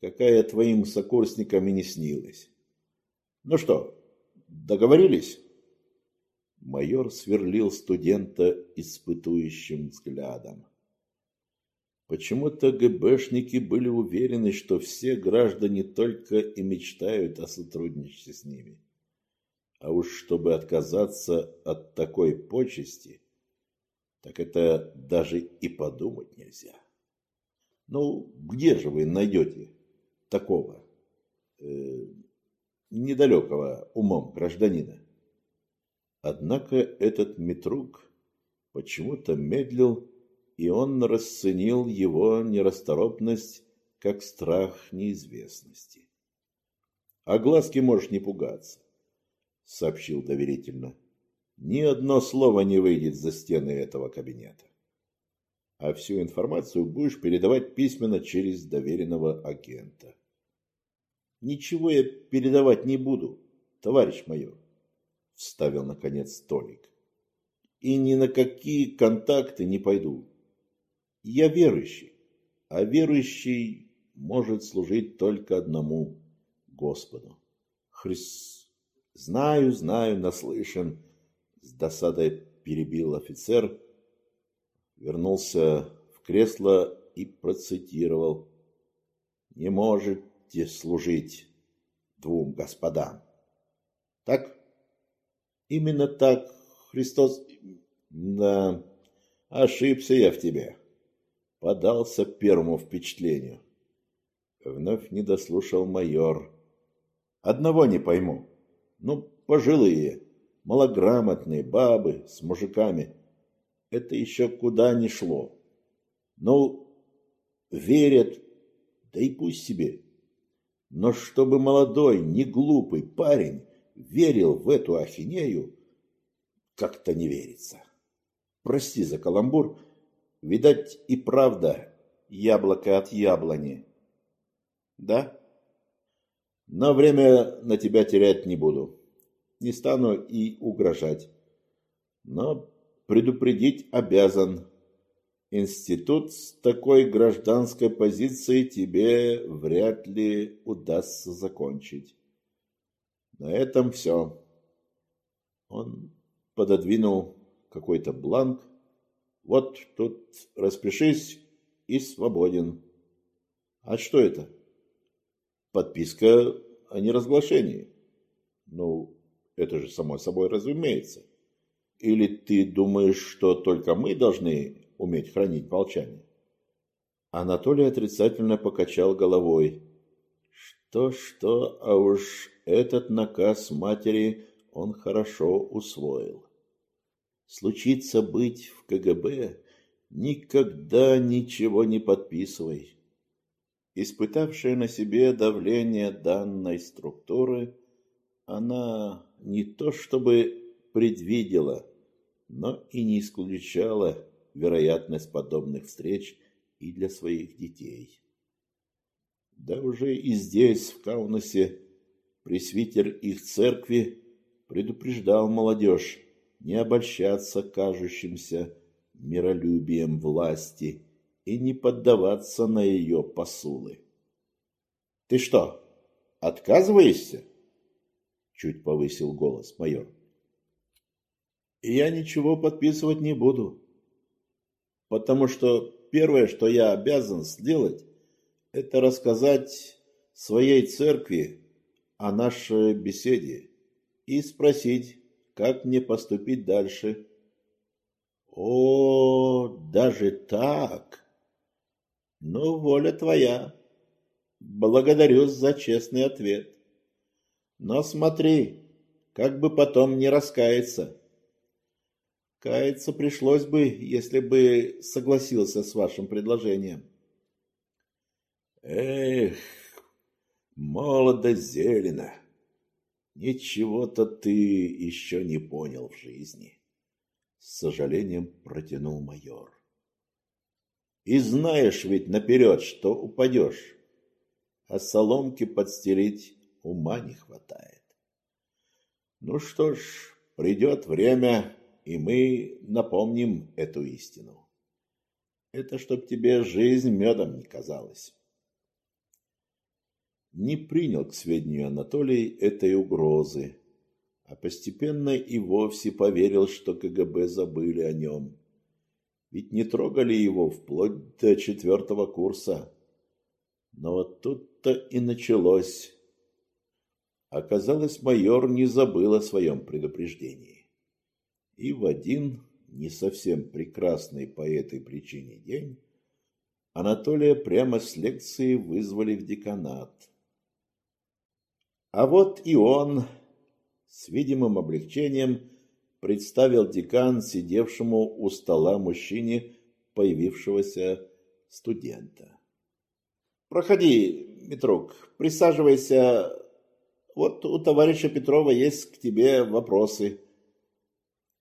какая твоим сокурсникам и не снилась. Ну что, договорились? Майор сверлил студента испытующим взглядом. Почему-то ГБшники были уверены, что все граждане только и мечтают о сотрудничестве с ними. А уж чтобы отказаться от такой почести, так это даже и подумать нельзя. Ну, где же вы найдете такого э, недалекого умом гражданина? Однако этот метрук почему-то медлил, и он расценил его нерасторопность как страх неизвестности. — А глазки можешь не пугаться. — сообщил доверительно. «Ни одно слово не выйдет за стены этого кабинета. А всю информацию будешь передавать письменно через доверенного агента». «Ничего я передавать не буду, товарищ майор», — вставил наконец Толик. «И ни на какие контакты не пойду. Я верующий, а верующий может служить только одному Господу. Христ Знаю, знаю, наслышан. С досадой перебил офицер, вернулся в кресло и процитировал. Не можете служить двум господам. Так? Именно так Христос... Да, ошибся я в тебе. Подался первому впечатлению. Вновь не дослушал майор. Одного не пойму. Ну, пожилые, малограмотные бабы с мужиками. Это еще куда ни шло. Ну, верят, да и пусть себе. Но чтобы молодой, не глупый парень верил в эту ахинею, как-то не верится. Прости за каламбур, видать и правда яблоко от яблони. Да? Но время на тебя терять не буду. Не стану и угрожать. Но предупредить обязан. Институт с такой гражданской позицией тебе вряд ли удастся закончить. На этом все. Он пододвинул какой-то бланк. Вот тут распишись и свободен. А что это? подписка о неразглашении. Ну, это же само собой разумеется. Или ты думаешь, что только мы должны уметь хранить молчание? Анатолий отрицательно покачал головой. Что-что, а уж этот наказ матери он хорошо усвоил. Случится быть в КГБ, никогда ничего не подписывай. Испытавшая на себе давление данной структуры, она не то чтобы предвидела, но и не исключала вероятность подобных встреч и для своих детей. Да уже и здесь, в Каунасе, пресвитер их церкви предупреждал молодежь не обольщаться кажущимся миролюбием власти и не поддаваться на ее посулы. «Ты что, отказываешься?» Чуть повысил голос майор. «Я ничего подписывать не буду, потому что первое, что я обязан сделать, это рассказать своей церкви о нашей беседе и спросить, как мне поступить дальше. О, даже так? Ну, воля твоя. Благодарю за честный ответ. Но смотри, как бы потом не раскаяться. Каяться пришлось бы, если бы согласился с вашим предложением. Эх, молодо зелено. Ничего-то ты еще не понял в жизни. С сожалением протянул майор. И знаешь ведь наперед, что упадешь, а соломки подстелить ума не хватает. Ну что ж, придет время, и мы напомним эту истину. Это чтоб тебе жизнь медом не казалась. Не принял к сведению Анатолий этой угрозы, а постепенно и вовсе поверил, что КГБ забыли о нем. Ведь не трогали его вплоть до четвертого курса. Но вот тут-то и началось. Оказалось, майор не забыл о своем предупреждении. И в один не совсем прекрасный по этой причине день Анатолия прямо с лекции вызвали в деканат. А вот и он с видимым облегчением представил декан сидевшему у стола мужчине появившегося студента. «Проходи, Митрук, присаживайся. Вот у товарища Петрова есть к тебе вопросы»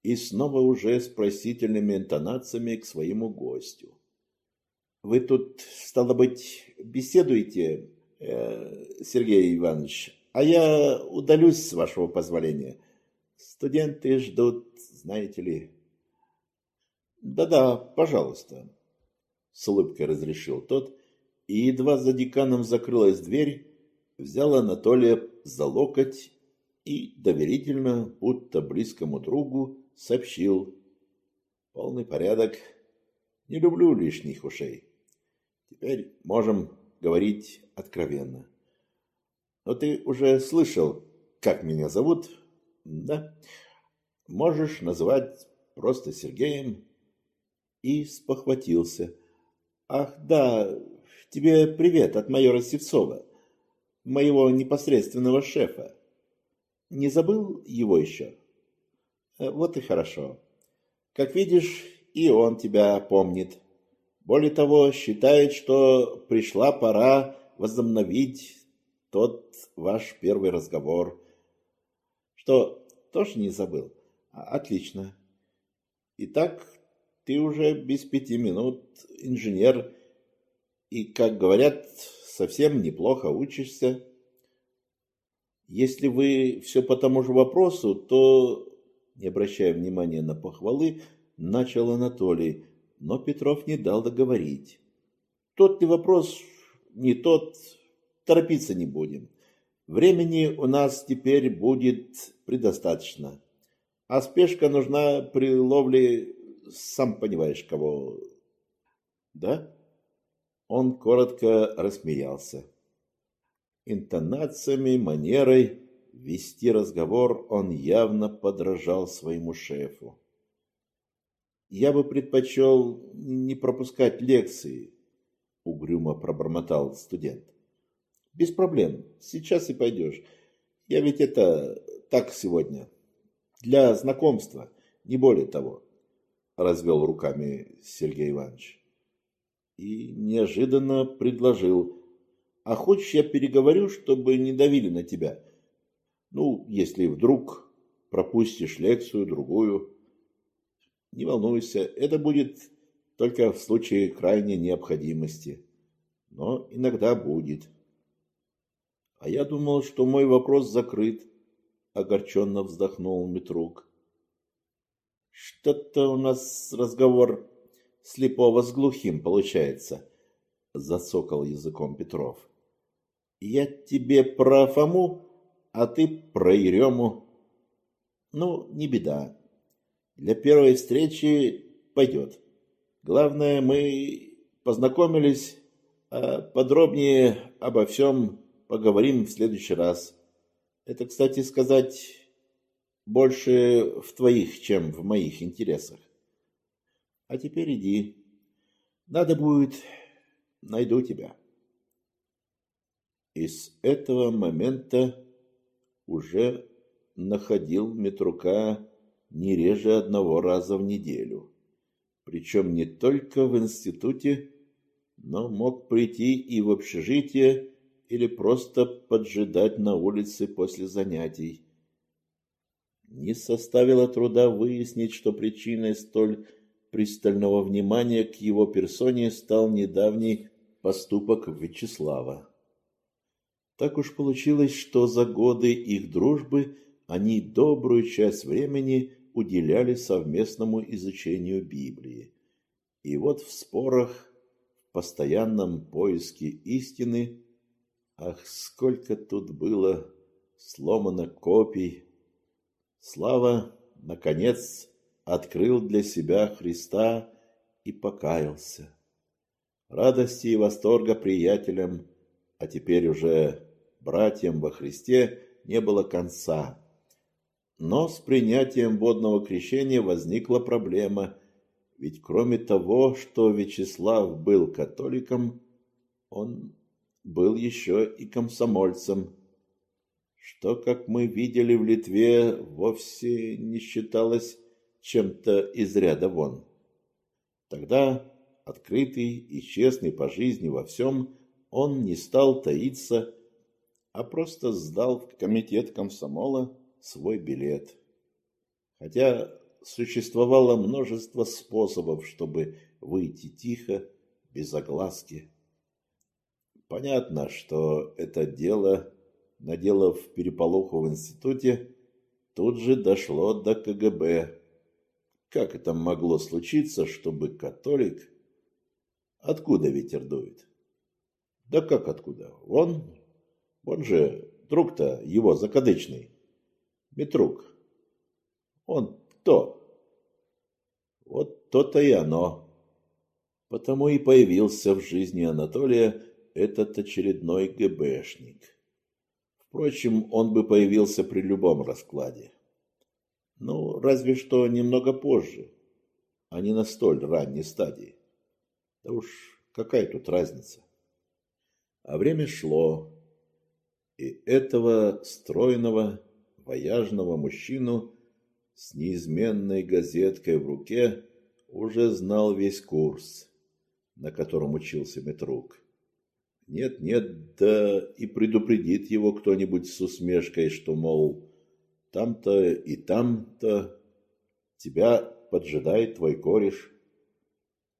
и снова уже с просительными интонациями к своему гостю. «Вы тут, стало быть, беседуете, э, Сергей Иванович, а я удалюсь, с вашего позволения. Студенты ждут, знаете ли». «Да-да, пожалуйста», — с улыбкой разрешил тот, и едва за деканом закрылась дверь, взял Анатолия за локоть и доверительно, будто близкому другу, сообщил. Полный порядок. Не люблю лишних ушей. Теперь можем говорить откровенно. Но ты уже слышал, как меня зовут, да? Можешь называть просто Сергеем. И спохватился. Ах, да, тебе привет от майора Севцова, моего непосредственного шефа. Не забыл его еще? Э, вот и хорошо. Как видишь, и он тебя помнит. Более того, считает, что пришла пора возобновить тот ваш первый разговор. Что, тоже не забыл? А, отлично. Итак, ты уже без пяти минут инженер и, как говорят, совсем неплохо учишься. Если вы все по тому же вопросу, то не обращая внимания на похвалы, начал Анатолий, но Петров не дал договорить. Тот ли вопрос, не тот, торопиться не будем. Времени у нас теперь будет предостаточно. А спешка нужна при ловле, сам понимаешь, кого. Да? Он коротко рассмеялся. Интонациями, манерой Вести разговор он явно подражал своему шефу. «Я бы предпочел не пропускать лекции», — угрюмо пробормотал студент. «Без проблем. Сейчас и пойдешь. Я ведь это так сегодня. Для знакомства, не более того», — развел руками Сергей Иванович. И неожиданно предложил. «А хочешь, я переговорю, чтобы не давили на тебя?» Ну, если вдруг пропустишь лекцию, другую, не волнуйся, это будет только в случае крайней необходимости. Но иногда будет. А я думал, что мой вопрос закрыт, огорченно вздохнул Митрук. Что-то у нас разговор слепого с глухим получается, зацокал языком Петров. Я тебе про Фому а ты про Ерему. Ну, не беда. Для первой встречи пойдет. Главное, мы познакомились, а подробнее обо всем поговорим в следующий раз. Это, кстати сказать, больше в твоих, чем в моих интересах. А теперь иди. Надо будет, найду тебя. И с этого момента уже находил Метрука не реже одного раза в неделю. Причем не только в институте, но мог прийти и в общежитие или просто поджидать на улице после занятий. Не составило труда выяснить, что причиной столь пристального внимания к его персоне стал недавний поступок Вячеслава. Так уж получилось, что за годы их дружбы они добрую часть времени уделяли совместному изучению Библии. И вот в спорах, в постоянном поиске истины, ах, сколько тут было сломано копий, Слава, наконец, открыл для себя Христа и покаялся. Радости и восторга приятелям, а теперь уже братьям во Христе, не было конца. Но с принятием водного крещения возникла проблема, ведь кроме того, что Вячеслав был католиком, он был еще и комсомольцем, что, как мы видели в Литве, вовсе не считалось чем-то из ряда вон. Тогда, открытый и честный по жизни во всем, он не стал таиться, а просто сдал в комитет комсомола свой билет. Хотя существовало множество способов, чтобы выйти тихо, без огласки. Понятно, что это дело, наделав переполоху в институте, тут же дошло до КГБ. Как это могло случиться, чтобы католик... Откуда ветер дует? Да как откуда? Он, он же друг-то его закадычный. Метрук. Он кто? Вот то-то и оно. Потому и появился в жизни Анатолия этот очередной ГБшник. Впрочем, он бы появился при любом раскладе. Ну, разве что немного позже, а не на столь ранней стадии. Да уж, какая тут разница? А время шло, и этого стройного, вояжного мужчину с неизменной газеткой в руке уже знал весь курс, на котором учился Метрук. Нет-нет, да и предупредит его кто-нибудь с усмешкой, что, мол, там-то и там-то тебя поджидает твой кореш.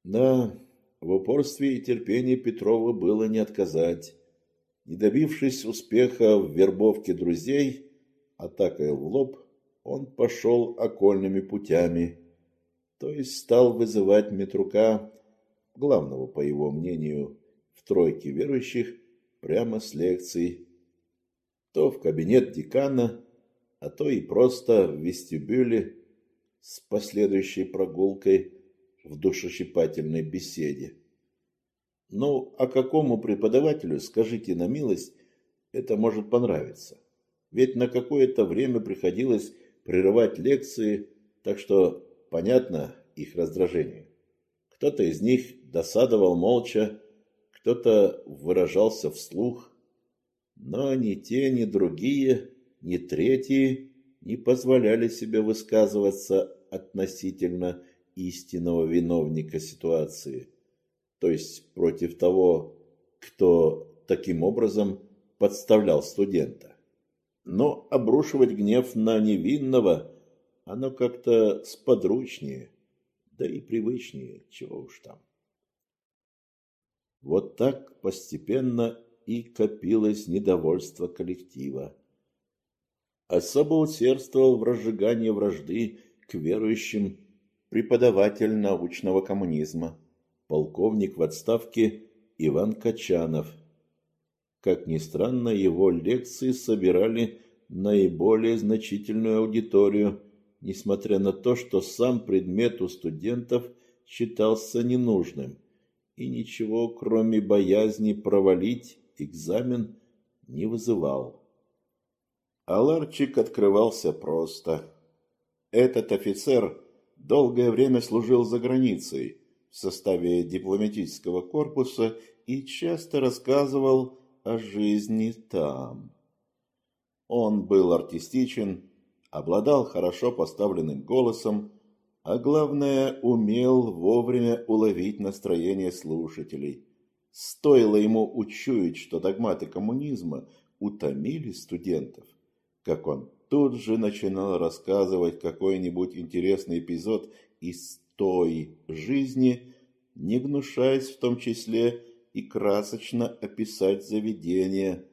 Да, в упорстве и терпении Петрова было не отказать. Не добившись успеха в вербовке друзей, атакой в лоб, он пошел окольными путями, то есть стал вызывать Метрука, главного, по его мнению, в тройке верующих, прямо с лекций, то в кабинет декана, а то и просто в вестибюле с последующей прогулкой в душещипательной беседе. Ну, а какому преподавателю, скажите на милость, это может понравиться? Ведь на какое-то время приходилось прерывать лекции, так что понятно их раздражение. Кто-то из них досадовал молча, кто-то выражался вслух, но ни те, ни другие, ни третьи не позволяли себе высказываться относительно истинного виновника ситуации, то есть против того, кто таким образом подставлял студента. Но обрушивать гнев на невинного, оно как-то сподручнее, да и привычнее, чего уж там. Вот так постепенно и копилось недовольство коллектива. Особо усердствовал в разжигании вражды к верующим преподаватель научного коммунизма, полковник в отставке Иван Качанов. Как ни странно, его лекции собирали наиболее значительную аудиторию, несмотря на то, что сам предмет у студентов считался ненужным и ничего, кроме боязни провалить экзамен, не вызывал. Аларчик открывался просто. Этот офицер долгое время служил за границей в составе дипломатического корпуса и часто рассказывал о жизни там. Он был артистичен, обладал хорошо поставленным голосом, а главное, умел вовремя уловить настроение слушателей. Стоило ему учуять, что догматы коммунизма утомили студентов, как он тут же начинал рассказывать какой-нибудь интересный эпизод из той жизни, не гнушаясь в том числе и красочно описать заведения,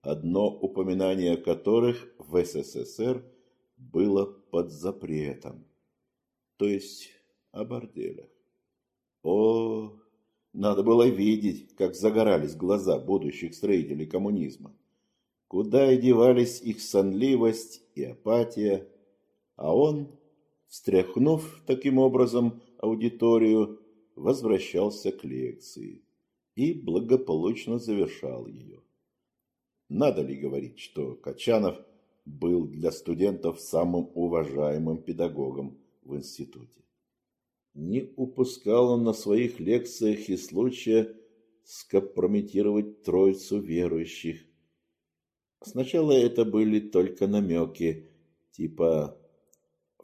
одно упоминание которых в СССР было под запретом, то есть о борделях. О, надо было видеть, как загорались глаза будущих строителей коммунизма. Куда и девались их сонливость и апатия, а он, встряхнув таким образом аудиторию, возвращался к лекции и благополучно завершал ее. Надо ли говорить, что Качанов был для студентов самым уважаемым педагогом в институте? Не упускал он на своих лекциях и случая скомпрометировать троицу верующих. Сначала это были только намеки, типа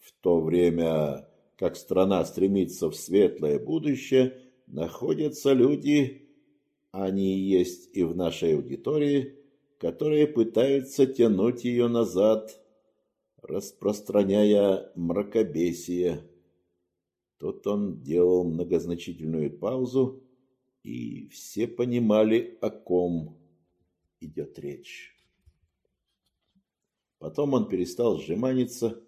«в то время, как страна стремится в светлое будущее, находятся люди, они есть и в нашей аудитории, которые пытаются тянуть ее назад, распространяя мракобесие. Тут он делал многозначительную паузу, и все понимали, о ком идет речь. Потом он перестал сжиманиться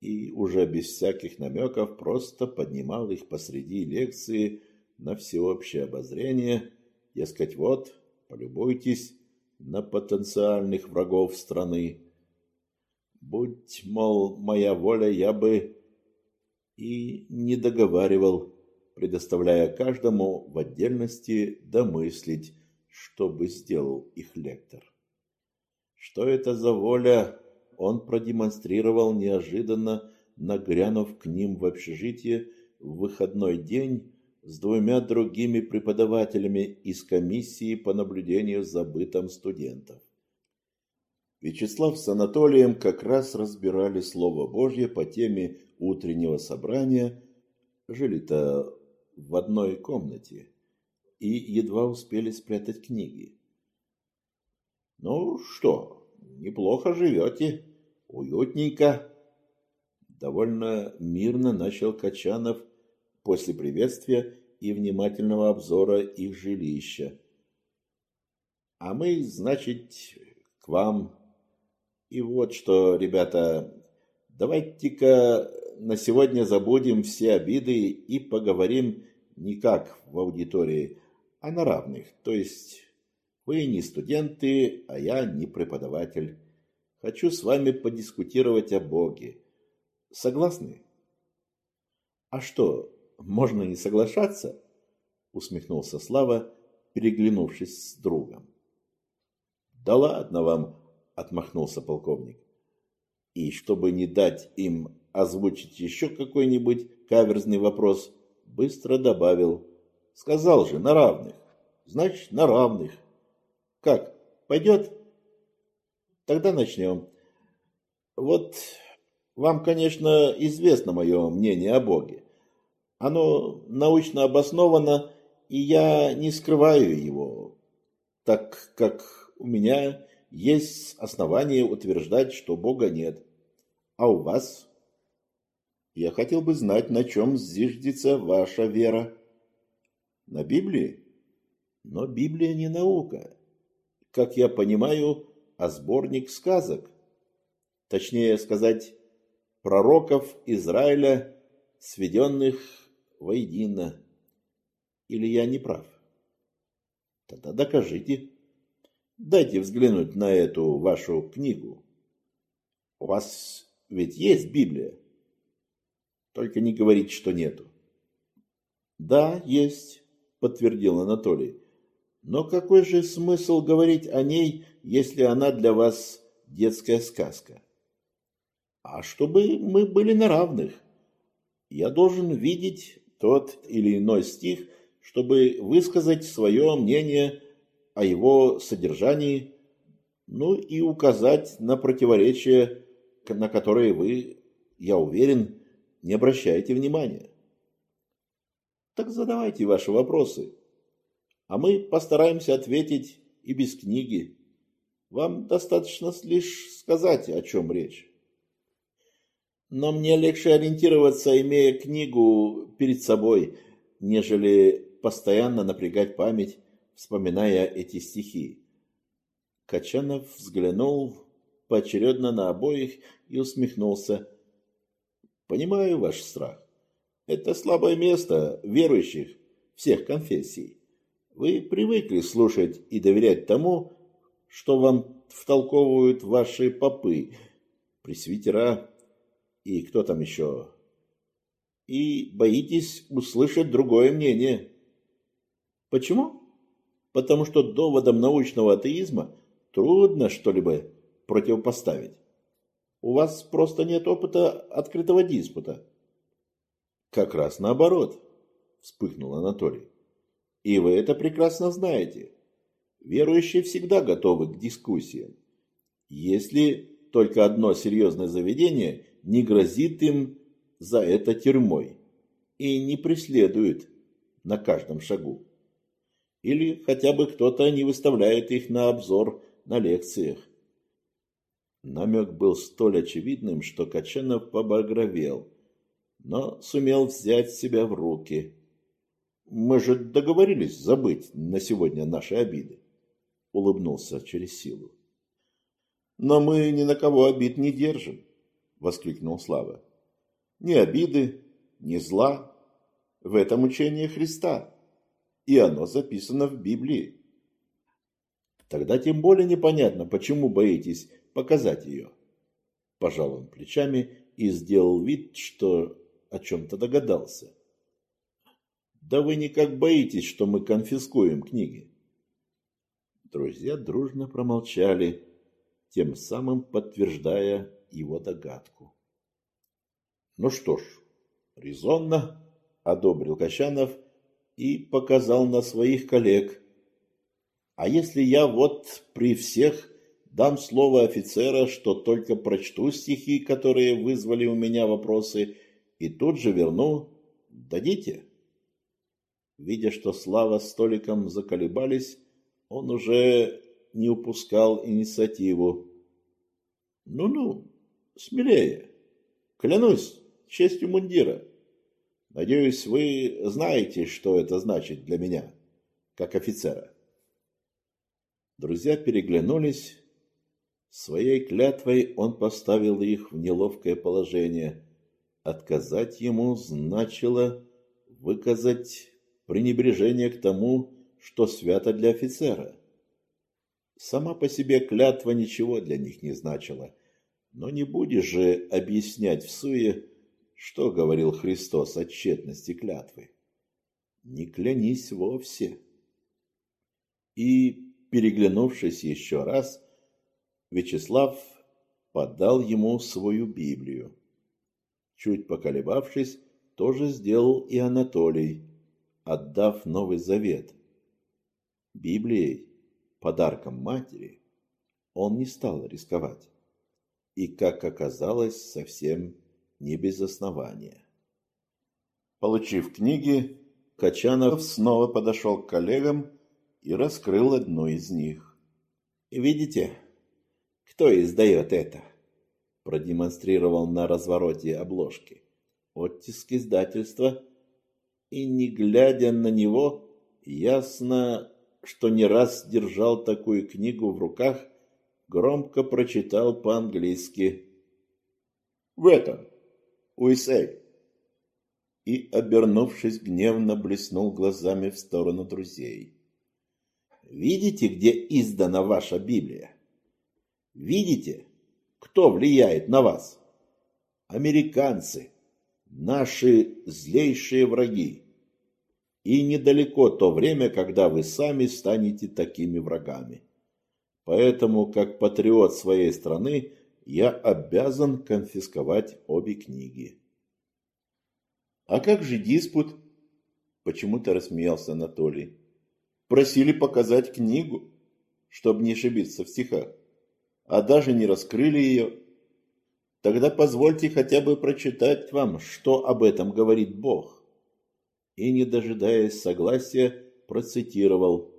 и уже без всяких намеков просто поднимал их посреди лекции на всеобщее обозрение, дескать, вот, полюбуйтесь на потенциальных врагов страны. Будь, мол, моя воля, я бы и не договаривал, предоставляя каждому в отдельности домыслить, что бы сделал их лектор. Что это за воля, он продемонстрировал неожиданно, нагрянув к ним в общежитие в выходной день с двумя другими преподавателями из комиссии по наблюдению за бытом студентов. Вячеслав с Анатолием как раз разбирали Слово Божье по теме утреннего собрания, жили-то в одной комнате и едва успели спрятать книги. «Ну что, неплохо живете, уютненько», довольно мирно начал Качанов – после приветствия и внимательного обзора их жилища. А мы, значит, к вам. И вот что, ребята, давайте-ка на сегодня забудем все обиды и поговорим не как в аудитории, а на равных. То есть вы не студенты, а я не преподаватель. Хочу с вами подискутировать о Боге. Согласны? А что, можно не соглашаться, усмехнулся Слава, переглянувшись с другом. Да ладно вам, отмахнулся полковник. И чтобы не дать им озвучить еще какой-нибудь каверзный вопрос, быстро добавил. Сказал же, на равных. Значит, на равных. Как, пойдет? Тогда начнем. Вот вам, конечно, известно мое мнение о Боге. Оно научно обосновано, и я не скрываю его, так как у меня есть основания утверждать, что Бога нет. А у вас? Я хотел бы знать, на чем зиждется ваша вера. На Библии? Но Библия не наука. Как я понимаю, а сборник сказок. Точнее сказать, пророков Израиля, сведенных воедино. Или я не прав? Тогда докажите. Дайте взглянуть на эту вашу книгу. У вас ведь есть Библия? Только не говорите, что нету. Да, есть, подтвердил Анатолий. Но какой же смысл говорить о ней, если она для вас детская сказка? А чтобы мы были на равных. Я должен видеть тот или иной стих, чтобы высказать свое мнение о его содержании, ну и указать на противоречия, на которые вы, я уверен, не обращаете внимания. Так задавайте ваши вопросы, а мы постараемся ответить и без книги. Вам достаточно лишь сказать, о чем речь. Но мне легче ориентироваться, имея книгу перед собой, нежели постоянно напрягать память, вспоминая эти стихи. Качанов взглянул поочередно на обоих и усмехнулся. «Понимаю ваш страх. Это слабое место верующих всех конфессий. Вы привыкли слушать и доверять тому, что вам втолковывают ваши попы, пресвитера и кто там еще, и боитесь услышать другое мнение. Почему? Потому что доводам научного атеизма трудно что-либо противопоставить. У вас просто нет опыта открытого диспута. Как раз наоборот, вспыхнул Анатолий. И вы это прекрасно знаете. Верующие всегда готовы к дискуссиям. Если только одно серьезное заведение не грозит им за это тюрьмой и не преследует на каждом шагу. Или хотя бы кто-то не выставляет их на обзор на лекциях. Намек был столь очевидным, что Качанов побагровел, но сумел взять себя в руки. «Мы же договорились забыть на сегодня наши обиды», — улыбнулся через силу. «Но мы ни на кого обид не держим», — воскликнул Слава. «Ни обиды, ни зла. В этом учение Христа, и оно записано в Библии. Тогда тем более непонятно, почему боитесь показать ее». Пожал он плечами и сделал вид, что о чем-то догадался. «Да вы никак боитесь, что мы конфискуем книги?» Друзья дружно промолчали, тем самым подтверждая его догадку. Ну что ж, резонно, одобрил Качанов и показал на своих коллег. А если я вот при всех дам слово офицера, что только прочту стихи, которые вызвали у меня вопросы, и тут же верну, дадите? Видя, что Слава с Толиком заколебались, он уже не упускал инициативу. «Ну-ну, смелее. Клянусь честью мундира. Надеюсь, вы знаете, что это значит для меня, как офицера». Друзья переглянулись. Своей клятвой он поставил их в неловкое положение. Отказать ему значило выказать пренебрежение к тому, что свято для офицера. Сама по себе клятва ничего для них не значила. Но не будешь же объяснять в суе, что говорил Христос о тщетности клятвы. Не клянись вовсе. И, переглянувшись еще раз, Вячеслав подал ему свою Библию. Чуть поколебавшись, тоже сделал и Анатолий, отдав Новый Завет. Библией подарком матери, он не стал рисковать. И, как оказалось, совсем не без основания. Получив книги, Качанов снова подошел к коллегам и раскрыл одну из них. «Видите, кто издает это?» продемонстрировал на развороте обложки. Оттиск издательства, и, не глядя на него, ясно что не раз держал такую книгу в руках, громко прочитал по-английски. «В этом, Уисель!» И, обернувшись, гневно блеснул глазами в сторону друзей. «Видите, где издана ваша Библия? Видите, кто влияет на вас? Американцы, наши злейшие враги и недалеко то время, когда вы сами станете такими врагами. Поэтому, как патриот своей страны, я обязан конфисковать обе книги. А как же диспут? Почему-то рассмеялся Анатолий. Просили показать книгу, чтобы не ошибиться в стихах, а даже не раскрыли ее. Тогда позвольте хотя бы прочитать вам, что об этом говорит Бог. И, не дожидаясь согласия, процитировал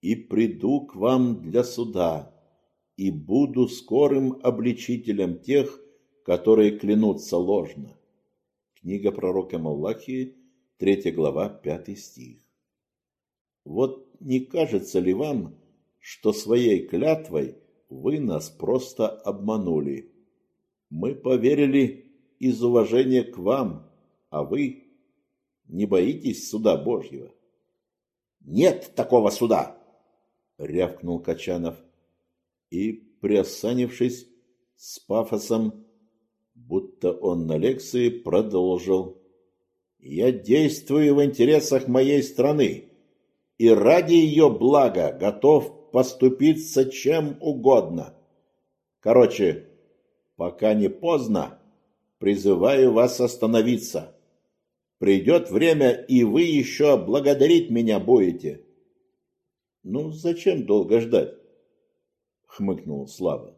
«И приду к вам для суда, и буду скорым обличителем тех, которые клянутся ложно». Книга пророка Малахии, 3 глава, 5 стих. Вот не кажется ли вам, что своей клятвой вы нас просто обманули? Мы поверили из уважения к вам, а вы не боитесь суда Божьего? Нет такого суда! рявкнул Качанов и, приосанившись с пафосом, будто он на лекции продолжил. «Я действую в интересах моей страны и ради ее блага готов поступиться чем угодно. Короче, пока не поздно, призываю вас остановиться. Придет время, и вы еще благодарить меня будете. Ну, зачем долго ждать? Хмыкнул Слава.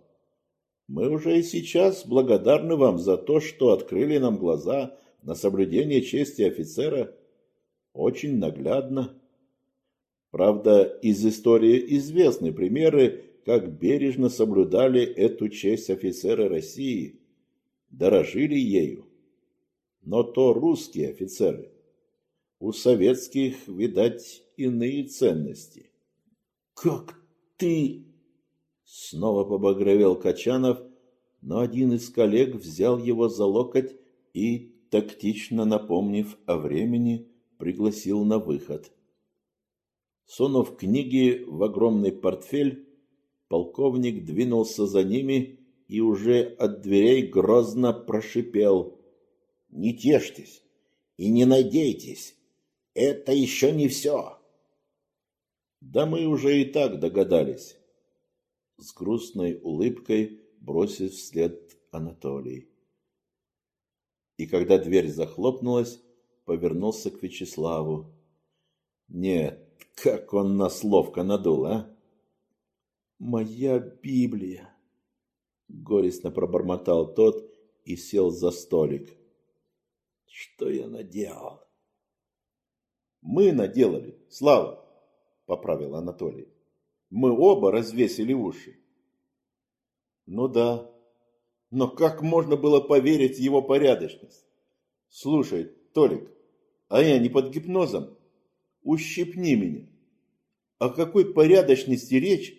Мы уже и сейчас благодарны вам за то, что открыли нам глаза на соблюдение чести офицера. Очень наглядно. Правда, из истории известны примеры, как бережно соблюдали эту честь офицеры России, дорожили ею. Но то русские офицеры. У советских, видать, иные ценности. «Как ты...» Снова побагровел Качанов, но один из коллег взял его за локоть и, тактично напомнив о времени, пригласил на выход. Сунув книги в огромный портфель, полковник двинулся за ними и уже от дверей грозно прошипел. «Не тешьтесь и не надейтесь, это еще не все!» «Да мы уже и так догадались!» С грустной улыбкой бросив вслед Анатолий. И когда дверь захлопнулась, повернулся к Вячеславу. «Нет, как он нас ловко надул, а? Моя Библия! Горестно пробормотал тот и сел за столик. Что я наделал? Мы наделали, Слава, поправил Анатолий. Мы оба развесили уши. Ну да, но как можно было поверить в его порядочность? Слушай, Толик, а я не под гипнозом? ущипни меня. О какой порядочности речь,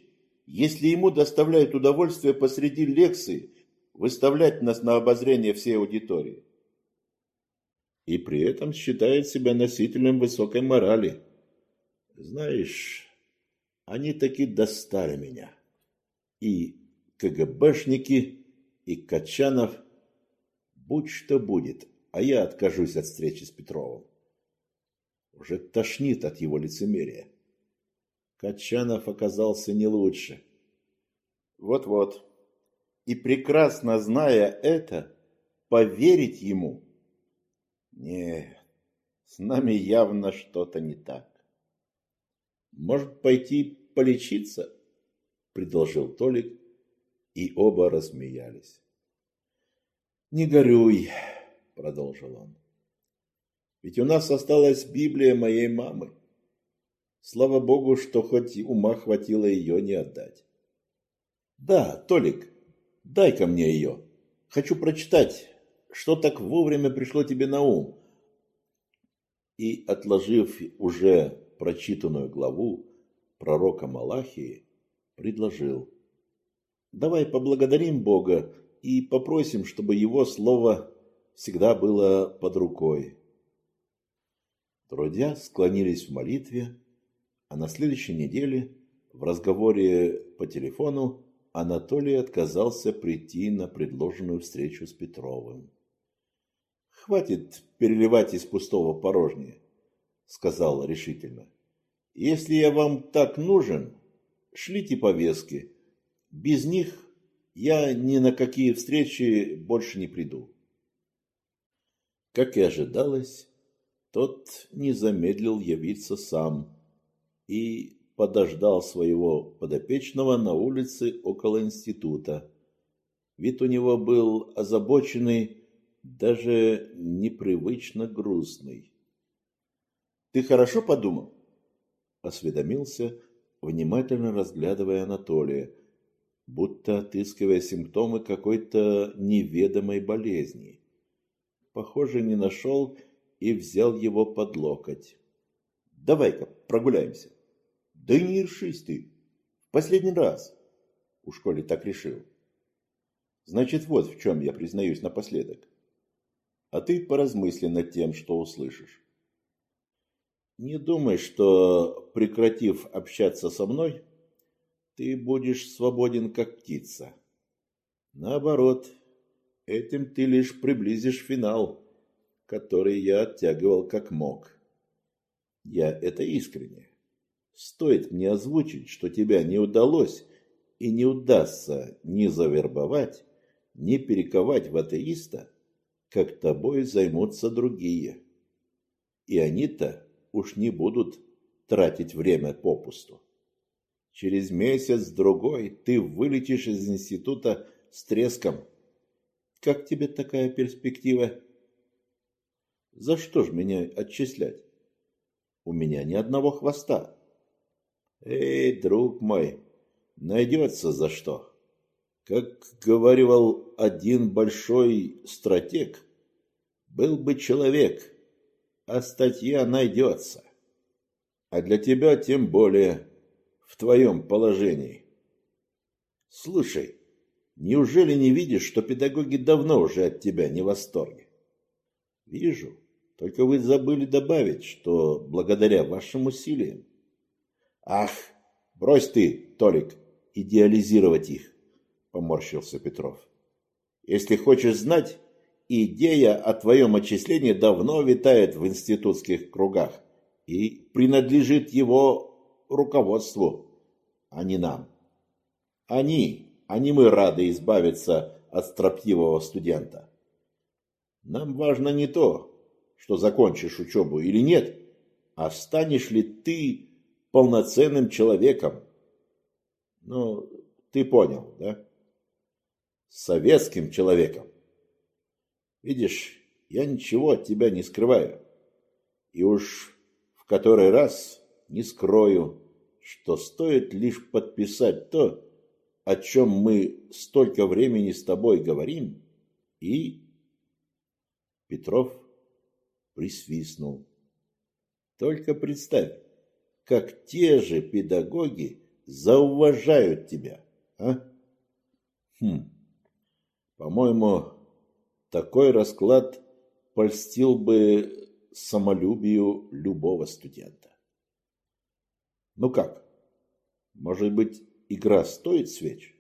если ему доставляют удовольствие посреди лекции выставлять нас на обозрение всей аудитории? И при этом считает себя носителем высокой морали. Знаешь, они таки достали меня. И КГБшники, и Качанов. Будь что будет, а я откажусь от встречи с Петровым. Уже тошнит от его лицемерия. Качанов оказался не лучше. Вот-вот. И прекрасно зная это, поверить ему? Нет, с нами явно что-то не так. Может, пойти полечиться? Предложил Толик, и оба рассмеялись. Не горюй, продолжил он. Ведь у нас осталась Библия моей мамы. Слава Богу, что хоть ума хватило ее не отдать. Да, Толик, дай-ка мне ее. Хочу прочитать, что так вовремя пришло тебе на ум. И, отложив уже прочитанную главу пророка Малахии, предложил. Давай поблагодарим Бога и попросим, чтобы его слово всегда было под рукой. Друзья склонились в молитве, а на следующей неделе в разговоре по телефону Анатолий отказался прийти на предложенную встречу с Петровым. «Хватит переливать из пустого порожнее», — сказал решительно. «Если я вам так нужен, шлите повестки. Без них я ни на какие встречи больше не приду». Как и ожидалось, тот не замедлил явиться сам, и подождал своего подопечного на улице около института. Вид у него был озабоченный, даже непривычно грустный. «Ты хорошо подумал?» – осведомился, внимательно разглядывая Анатолия, будто отыскивая симптомы какой-то неведомой болезни. Похоже, не нашел и взял его под локоть. «Давай-ка прогуляемся». «Да не решись ты. В последний раз». Уж коли так решил. Значит, вот в чем я признаюсь напоследок. А ты поразмысли над тем, что услышишь. Не думай, что, прекратив общаться со мной, ты будешь свободен, как птица. Наоборот, этим ты лишь приблизишь финал, который я оттягивал как мог. Я это искренне. Стоит мне озвучить, что тебя не удалось и не удастся ни завербовать, ни перековать в атеиста, как тобой займутся другие. И они-то уж не будут тратить время попусту. Через месяц-другой ты вылетишь из института с треском. Как тебе такая перспектива? За что ж меня отчислять? У меня ни одного хвоста. Эй, друг мой, найдется за что. Как говорил один большой стратег, был бы человек, а статья найдется. А для тебя тем более в твоем положении. Слушай, неужели не видишь, что педагоги давно уже от тебя не в восторге? Вижу, только вы забыли добавить, что благодаря вашим усилиям. Ах, брось ты, Толик, идеализировать их, поморщился Петров. Если хочешь знать, идея о твоем отчислении давно витает в институтских кругах и принадлежит его руководству, а не нам. Они, а не мы рады избавиться от строптивого студента. Нам важно не то, что закончишь учебу или нет, а станешь ли ты полноценным человеком. Ну, ты понял, да? Советским человеком. Видишь, я ничего от тебя не скрываю. И уж в который раз не скрою, что стоит лишь подписать то, о чем мы столько времени с тобой говорим, и... Петров присвистнул. Только представь, как те же педагоги зауважают тебя, а? Хм. По-моему, такой расклад польстил бы самолюбию любого студента. Ну как? Может быть, игра стоит свеч?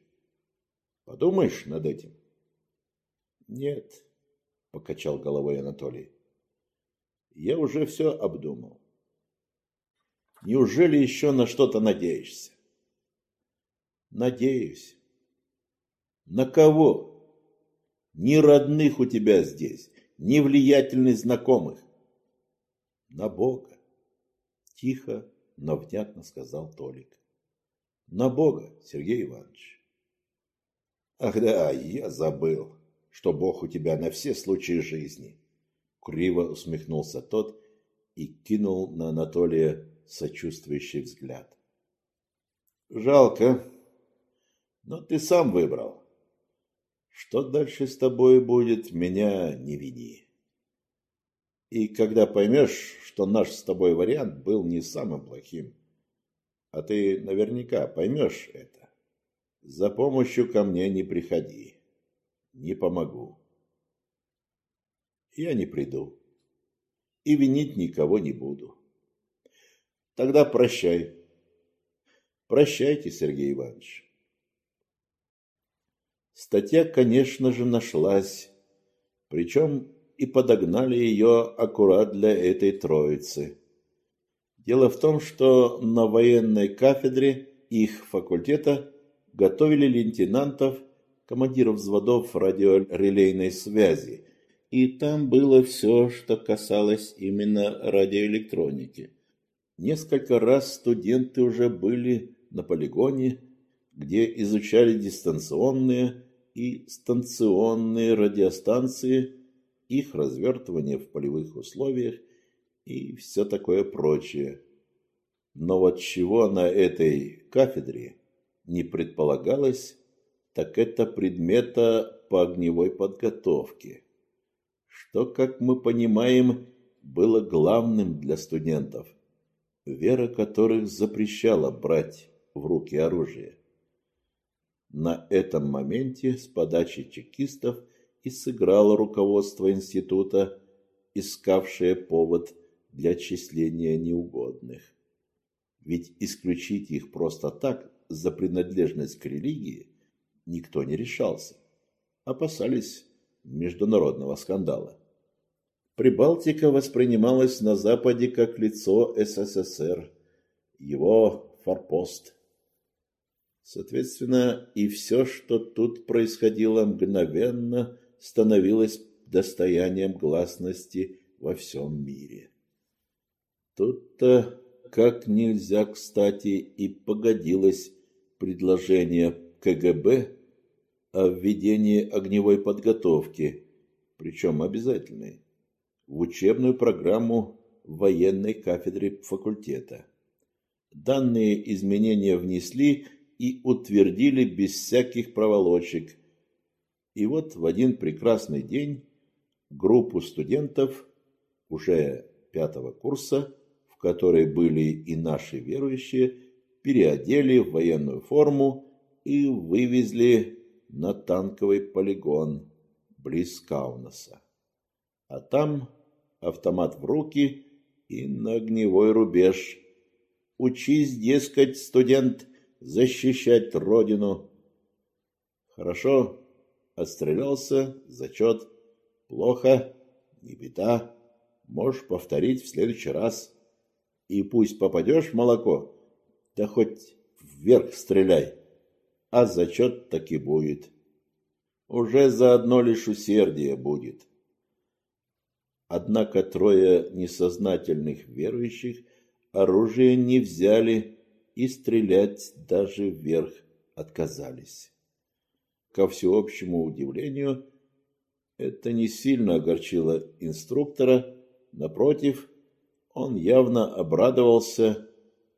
Подумаешь над этим? Нет, покачал головой Анатолий. Я уже все обдумал. Неужели еще на что-то надеешься? Надеюсь. На кого? Ни родных у тебя здесь, ни влиятельных знакомых. На Бога. Тихо, но внятно сказал Толик. На Бога, Сергей Иванович. Ах да, я забыл, что Бог у тебя на все случаи жизни. Криво усмехнулся тот и кинул на Анатолия сочувствующий взгляд. Жалко, но ты сам выбрал. Что дальше с тобой будет, меня не вини. И когда поймешь, что наш с тобой вариант был не самым плохим, а ты наверняка поймешь это, за помощью ко мне не приходи, не помогу. Я не приду и винить никого не буду. Тогда прощай. Прощайте, Сергей Иванович. Статья, конечно же, нашлась, причем и подогнали ее аккурат для этой троицы. Дело в том, что на военной кафедре их факультета готовили лейтенантов, командиров взводов радиорелейной связи, и там было все, что касалось именно радиоэлектроники. Несколько раз студенты уже были на полигоне, где изучали дистанционные и станционные радиостанции, их развертывание в полевых условиях и все такое прочее. Но вот чего на этой кафедре не предполагалось, так это предмета по огневой подготовке, что, как мы понимаем, было главным для студентов, вера которых запрещала брать в руки оружие. На этом моменте с подачи чекистов и сыграло руководство института, искавшее повод для отчисления неугодных. Ведь исключить их просто так за принадлежность к религии никто не решался. Опасались международного скандала. Прибалтика воспринималась на Западе как лицо СССР, его форпост. Соответственно, и все, что тут происходило мгновенно, становилось достоянием гласности во всем мире. Тут-то как нельзя кстати и погодилось предложение КГБ о введении огневой подготовки, причем обязательной, в учебную программу военной кафедры факультета. Данные изменения внесли и утвердили без всяких проволочек. И вот в один прекрасный день группу студентов уже пятого курса в которой были и наши верующие, переодели в военную форму и вывезли на танковый полигон близ Каунаса. А там автомат в руки и на огневой рубеж. Учись, дескать, студент, защищать родину. Хорошо, отстрелялся, зачет. Плохо, не беда, можешь повторить в следующий раз и пусть попадешь в молоко, да хоть вверх стреляй, а зачет так и будет. Уже заодно лишь усердие будет. Однако трое несознательных верующих оружие не взяли и стрелять даже вверх отказались. Ко всеобщему удивлению, это не сильно огорчило инструктора, напротив, он явно обрадовался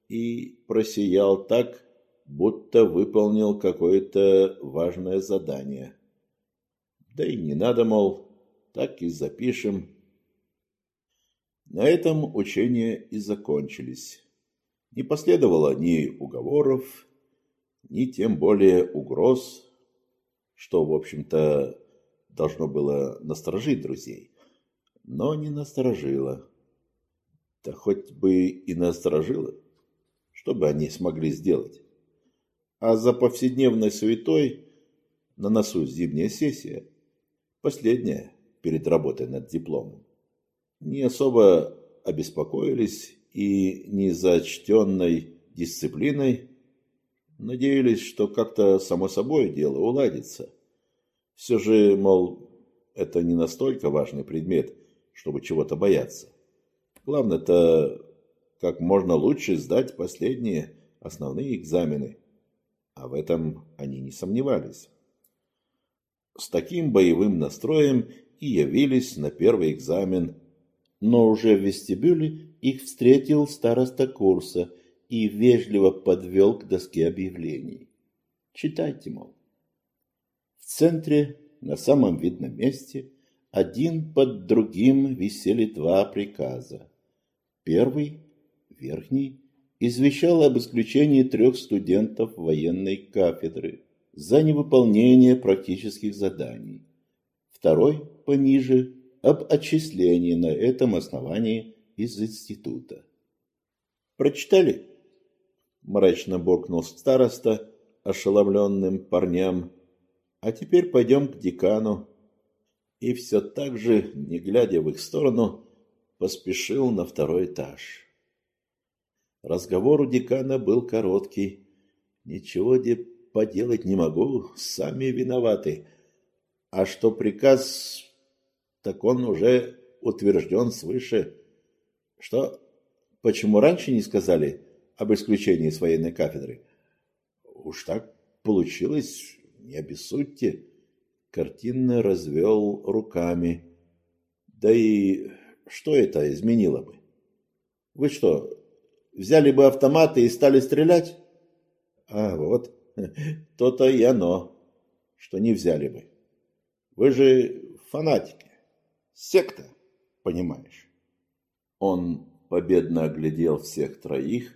и просиял так, будто выполнил какое-то важное задание. Да и не надо, мол, так и запишем. На этом учения и закончились. Не последовало ни уговоров, ни тем более угроз, что, в общем-то, должно было насторожить друзей, но не насторожило. Да хоть бы и насторожило, что бы они смогли сделать. А за повседневной суетой на носу зимняя сессия, последняя перед работой над дипломом. Не особо обеспокоились и не зачтенной дисциплиной надеялись, что как-то само собой дело уладится. Все же, мол, это не настолько важный предмет, чтобы чего-то бояться. Главное-то как можно лучше сдать последние основные экзамены. А в этом они не сомневались. С таким боевым настроем и явились на первый экзамен. Но уже в вестибюле их встретил староста курса и вежливо подвел к доске объявлений. Читайте, мол. В центре, на самом видном месте, один под другим висели два приказа. Первый, верхний, извещал об исключении трех студентов военной кафедры за невыполнение практических заданий. Второй, пониже, об отчислении на этом основании из института. «Прочитали?» – мрачно буркнул староста ошеломленным парням. «А теперь пойдем к декану». И все так же, не глядя в их сторону, поспешил на второй этаж. Разговор у декана был короткий. Ничего де поделать не могу, сами виноваты. А что приказ, так он уже утвержден свыше. Что, почему раньше не сказали об исключении с военной кафедры? Уж так получилось, не обессудьте. Картинно развел руками. Да и что это изменило бы? Вы что, взяли бы автоматы и стали стрелять? А вот, то-то и оно, что не взяли бы. Вы же фанатики, секта, понимаешь? Он победно оглядел всех троих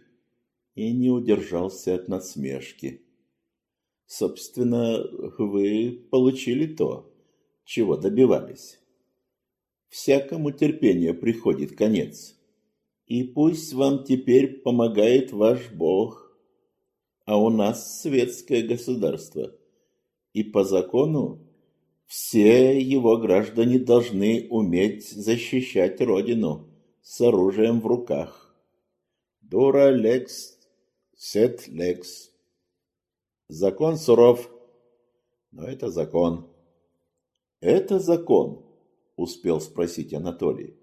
и не удержался от насмешки. Собственно, вы получили то, чего добивались. Всякому терпению приходит конец. И пусть вам теперь помогает ваш Бог, а у нас светское государство. И по закону все его граждане должны уметь защищать Родину с оружием в руках. Дура лекс, сет лекс. Закон суров, но это закон. Это закон, успел спросить Анатолий.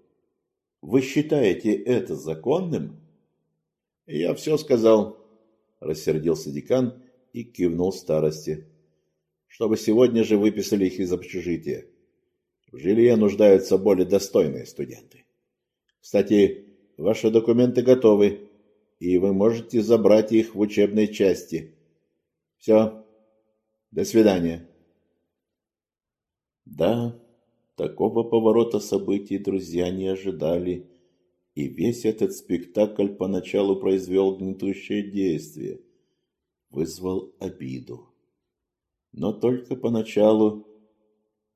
Вы считаете это законным? Я все сказал, рассердился декан и кивнул старости. Чтобы сегодня же выписали их из общежития. В жилье нуждаются более достойные студенты. Кстати, ваши документы готовы, и вы можете забрать их в учебной части. Все. До свидания. Да, такого поворота событий друзья не ожидали, и весь этот спектакль поначалу произвел гнетущее действие, вызвал обиду. Но только поначалу,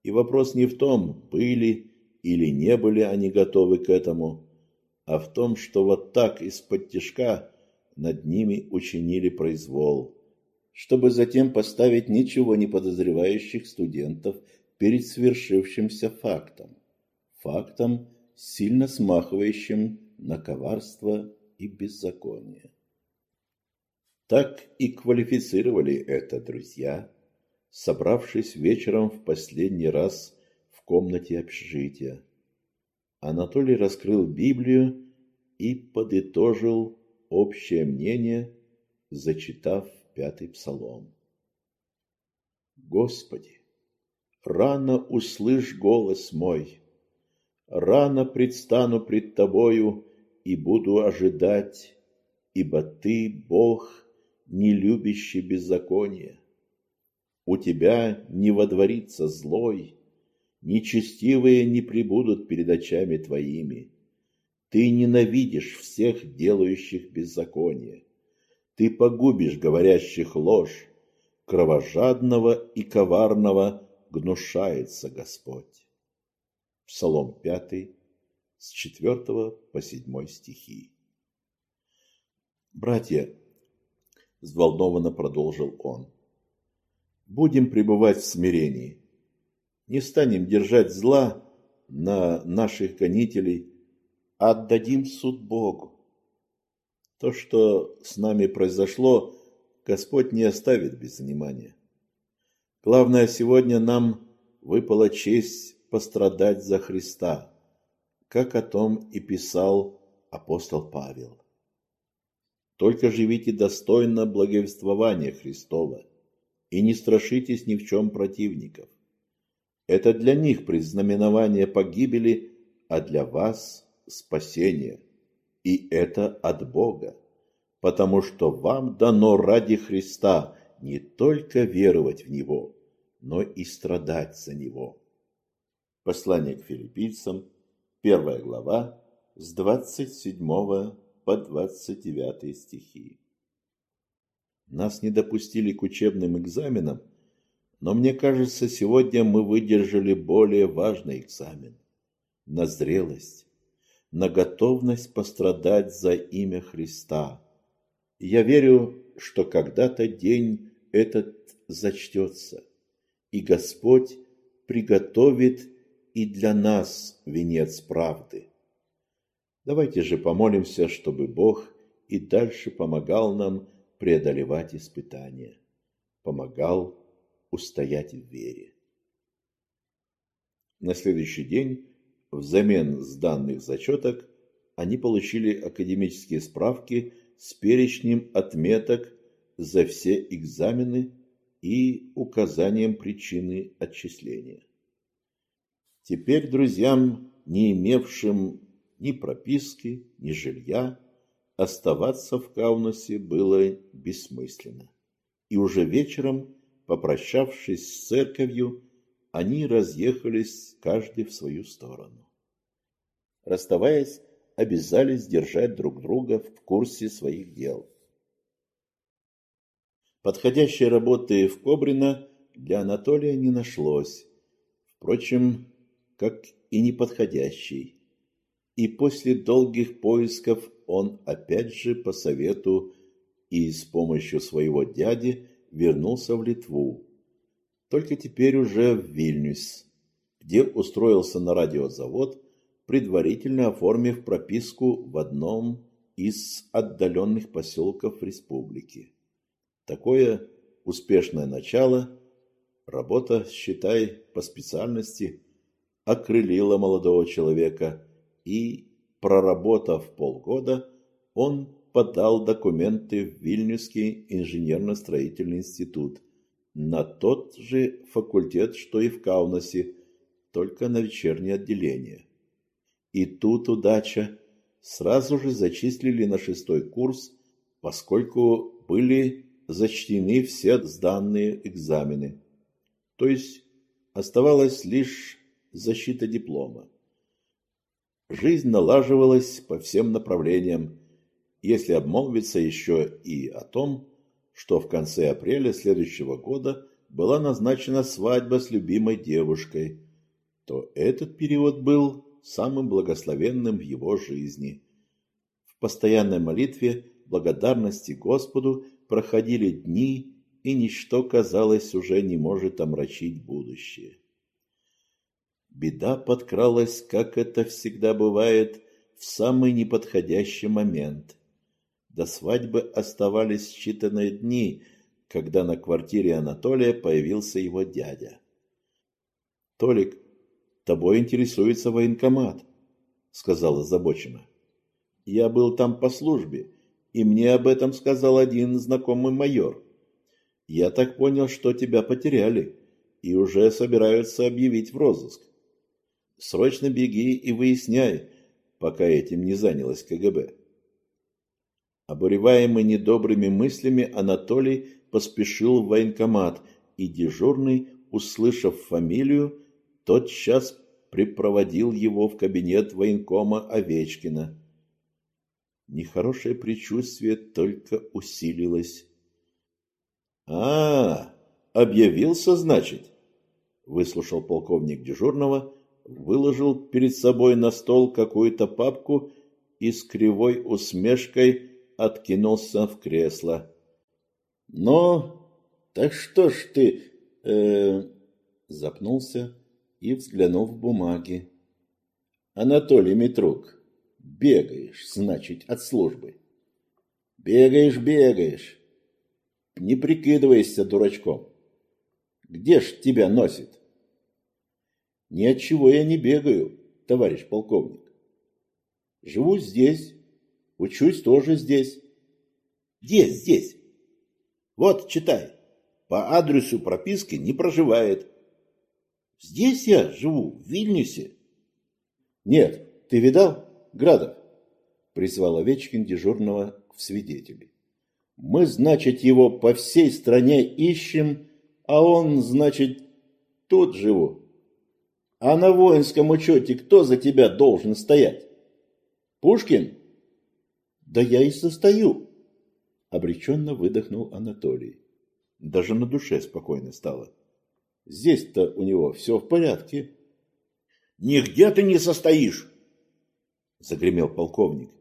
и вопрос не в том, были или не были они готовы к этому, а в том, что вот так из-под тишка над ними учинили произвол, чтобы затем поставить ничего не подозревающих студентов перед свершившимся фактом, фактом, сильно смахивающим на коварство и беззаконие. Так и квалифицировали это друзья, собравшись вечером в последний раз в комнате общежития. Анатолий раскрыл Библию и подытожил общее мнение, зачитав пятый псалом. Господи, рано услышь голос мой, рано предстану пред Тобою и буду ожидать, ибо Ты, Бог, не любящий беззаконие. У Тебя не водворится злой, нечестивые не прибудут перед очами твоими. Ты ненавидишь всех делающих беззаконие. Ты погубишь говорящих ложь, кровожадного и коварного гнушается Господь. Псалом 5, с 4 по 7 стихи. Братья, взволнованно продолжил он, будем пребывать в смирении не станем держать зла на наших гонителей, а отдадим суд Богу. То, что с нами произошло, Господь не оставит без внимания. Главное, сегодня нам выпала честь пострадать за Христа, как о том и писал апостол Павел. Только живите достойно благовествования Христова и не страшитесь ни в чем противников. Это для них предзнаменование погибели, а для вас спасение. И это от Бога, потому что вам дано ради Христа не только веровать в Него, но и страдать за Него. Послание к филиппийцам, первая глава, с 27 по 29 стихи. Нас не допустили к учебным экзаменам, но мне кажется, сегодня мы выдержали более важный экзамен на зрелость, на готовность пострадать за имя Христа. Я верю, что когда-то день этот зачтется, и Господь приготовит и для нас венец правды. Давайте же помолимся, чтобы Бог и дальше помогал нам преодолевать испытания, помогал устоять в вере. На следующий день, взамен сданных зачеток, они получили академические справки с перечнем отметок за все экзамены и указанием причины отчисления. Теперь друзьям, не имевшим ни прописки, ни жилья, оставаться в Каунасе было бессмысленно. И уже вечером, попрощавшись с церковью, они разъехались каждый в свою сторону. Расставаясь, обязались держать друг друга в курсе своих дел. Подходящей работы в Кобрино для Анатолия не нашлось. Впрочем, как и неподходящей. И после долгих поисков он опять же по совету и с помощью своего дяди вернулся в Литву. Только теперь уже в Вильнюс, где устроился на радиозавод, предварительно оформив прописку в одном из отдаленных поселков республики. Такое успешное начало, работа, считай, по специальности, окрылила молодого человека, и, проработав полгода, он подал документы в Вильнюсский инженерно-строительный институт на тот же факультет, что и в Каунасе, только на вечернее отделение. И тут удача. Сразу же зачислили на шестой курс, поскольку были зачтены все сданные экзамены. То есть оставалось лишь защита диплома. Жизнь налаживалась по всем направлениям, если обмолвиться еще и о том, что в конце апреля следующего года была назначена свадьба с любимой девушкой, то этот период был самым благословенным в его жизни. В постоянной молитве благодарности Господу проходили дни, и ничто, казалось, уже не может омрачить будущее. Беда подкралась, как это всегда бывает, в самый неподходящий момент. До свадьбы оставались считанные дни, когда на квартире Анатолия появился его дядя. «Толик, тобой интересуется военкомат», — сказал озабоченно. «Я был там по службе, и мне об этом сказал один знакомый майор. Я так понял, что тебя потеряли, и уже собираются объявить в розыск. Срочно беги и выясняй, пока этим не занялась КГБ». Обуреваемый недобрыми мыслями, Анатолий поспешил в военкомат, и дежурный, услышав фамилию, тотчас припроводил его в кабинет военкома Овечкина. Нехорошее предчувствие только усилилось. «А, объявился, значит?» Выслушал полковник дежурного, выложил перед собой на стол какую-то папку и с кривой усмешкой откинулся в кресло. «Ну, так что ж ты...» э, Запнулся и взглянул в бумаги. «Анатолий Митрук, бегаешь, значит, от службы. Бегаешь, бегаешь. Не прикидывайся дурачком. Где ж тебя носит?» «Ни от чего я не бегаю, товарищ полковник. Живу здесь, учусь тоже здесь». «Где здесь?» «Вот, читай. По адресу прописки не проживает». Здесь я живу, в Вильнюсе. Нет, ты видал, Градов? Призвал Овечкин дежурного в свидетели. Мы, значит, его по всей стране ищем, а он, значит, тут живу. А на воинском учете кто за тебя должен стоять? Пушкин? Да я и состою. Обреченно выдохнул Анатолий. Даже на душе спокойно стало. Здесь-то у него все в порядке. Нигде ты не состоишь, загремел полковник.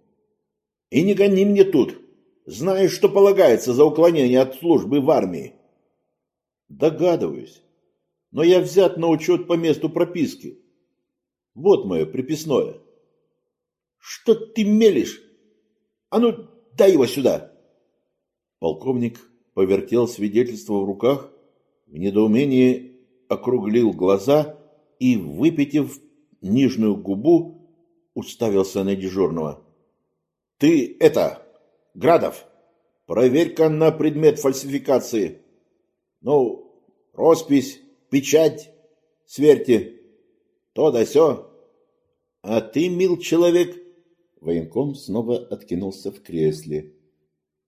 И не гони мне тут. Знаешь, что полагается за уклонение от службы в армии? Догадываюсь. Но я взят на учет по месту прописки. Вот мое приписное. Что ты мелешь? А ну, дай его сюда. Полковник повертел свидетельство в руках, в недоумении округлил глаза и, выпитив нижнюю губу, уставился на дежурного. Ты это, Градов, проверь-ка на предмет фальсификации. Ну, роспись, печать, сверьте, то да сё. А ты, мил человек, военком снова откинулся в кресле.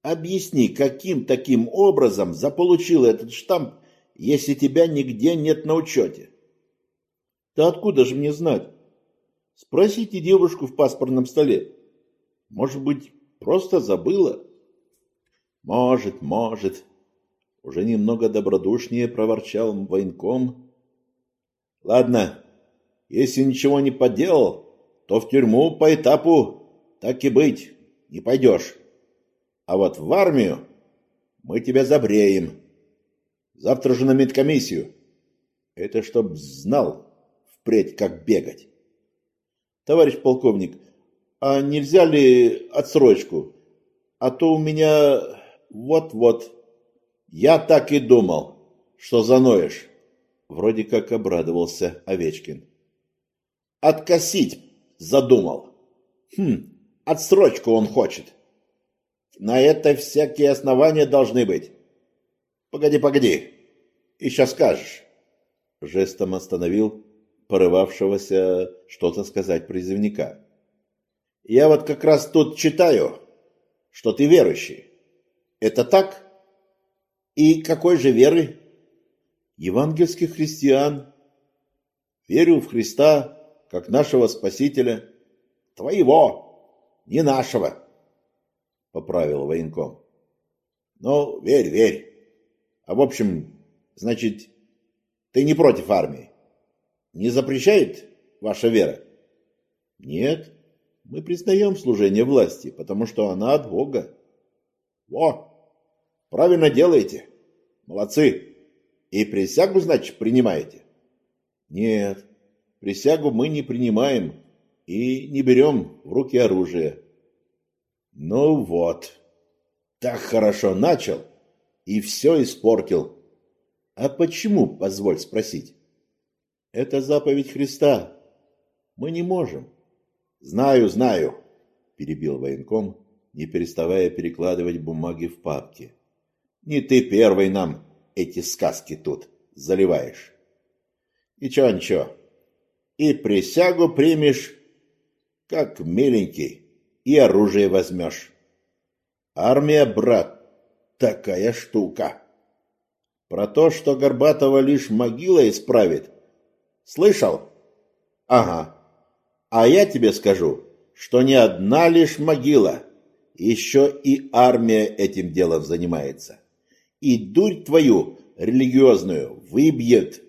Объясни, каким таким образом заполучил этот штамп, если тебя нигде нет на учете? Да откуда же мне знать? Спросите девушку в паспортном столе. Может быть, просто забыла? Может, может. Уже немного добродушнее проворчал военком. Ладно, если ничего не поделал, то в тюрьму по этапу, так и быть, не пойдешь. А вот в армию мы тебя забреем. Завтра же на медкомиссию. Это чтоб знал впредь, как бегать. Товарищ полковник, а нельзя ли отсрочку? А то у меня вот-вот. Я так и думал, что заноешь. Вроде как обрадовался Овечкин. Откосить задумал. Хм, отсрочку он хочет. На это всякие основания должны быть. Погоди, погоди. Еще скажешь. Жестом остановил порывавшегося что-то сказать призывника. Я вот как раз тут читаю, что ты верующий. Это так? И какой же веры? Евангельских христиан. Верю в Христа, как нашего Спасителя. Твоего, не нашего поправил военком. Ну, верь, верь. А в общем, значит, ты не против армии? Не запрещает ваша вера? Нет, мы признаем служение власти, потому что она от Бога. Во, правильно делаете. Молодцы. И присягу, значит, принимаете? Нет, присягу мы не принимаем и не берем в руки оружие. Ну вот, так хорошо начал и все испортил. А почему, позволь спросить? Это заповедь Христа. Мы не можем. Знаю, знаю, перебил военком, не переставая перекладывать бумаги в папки. Не ты первый нам эти сказки тут заливаешь. Ничего, ничего. И присягу примешь, как миленький и оружие возьмешь. Армия, брат, такая штука. Про то, что Горбатова лишь могила исправит. Слышал? Ага. А я тебе скажу, что не одна лишь могила, еще и армия этим делом занимается. И дурь твою религиозную выбьет.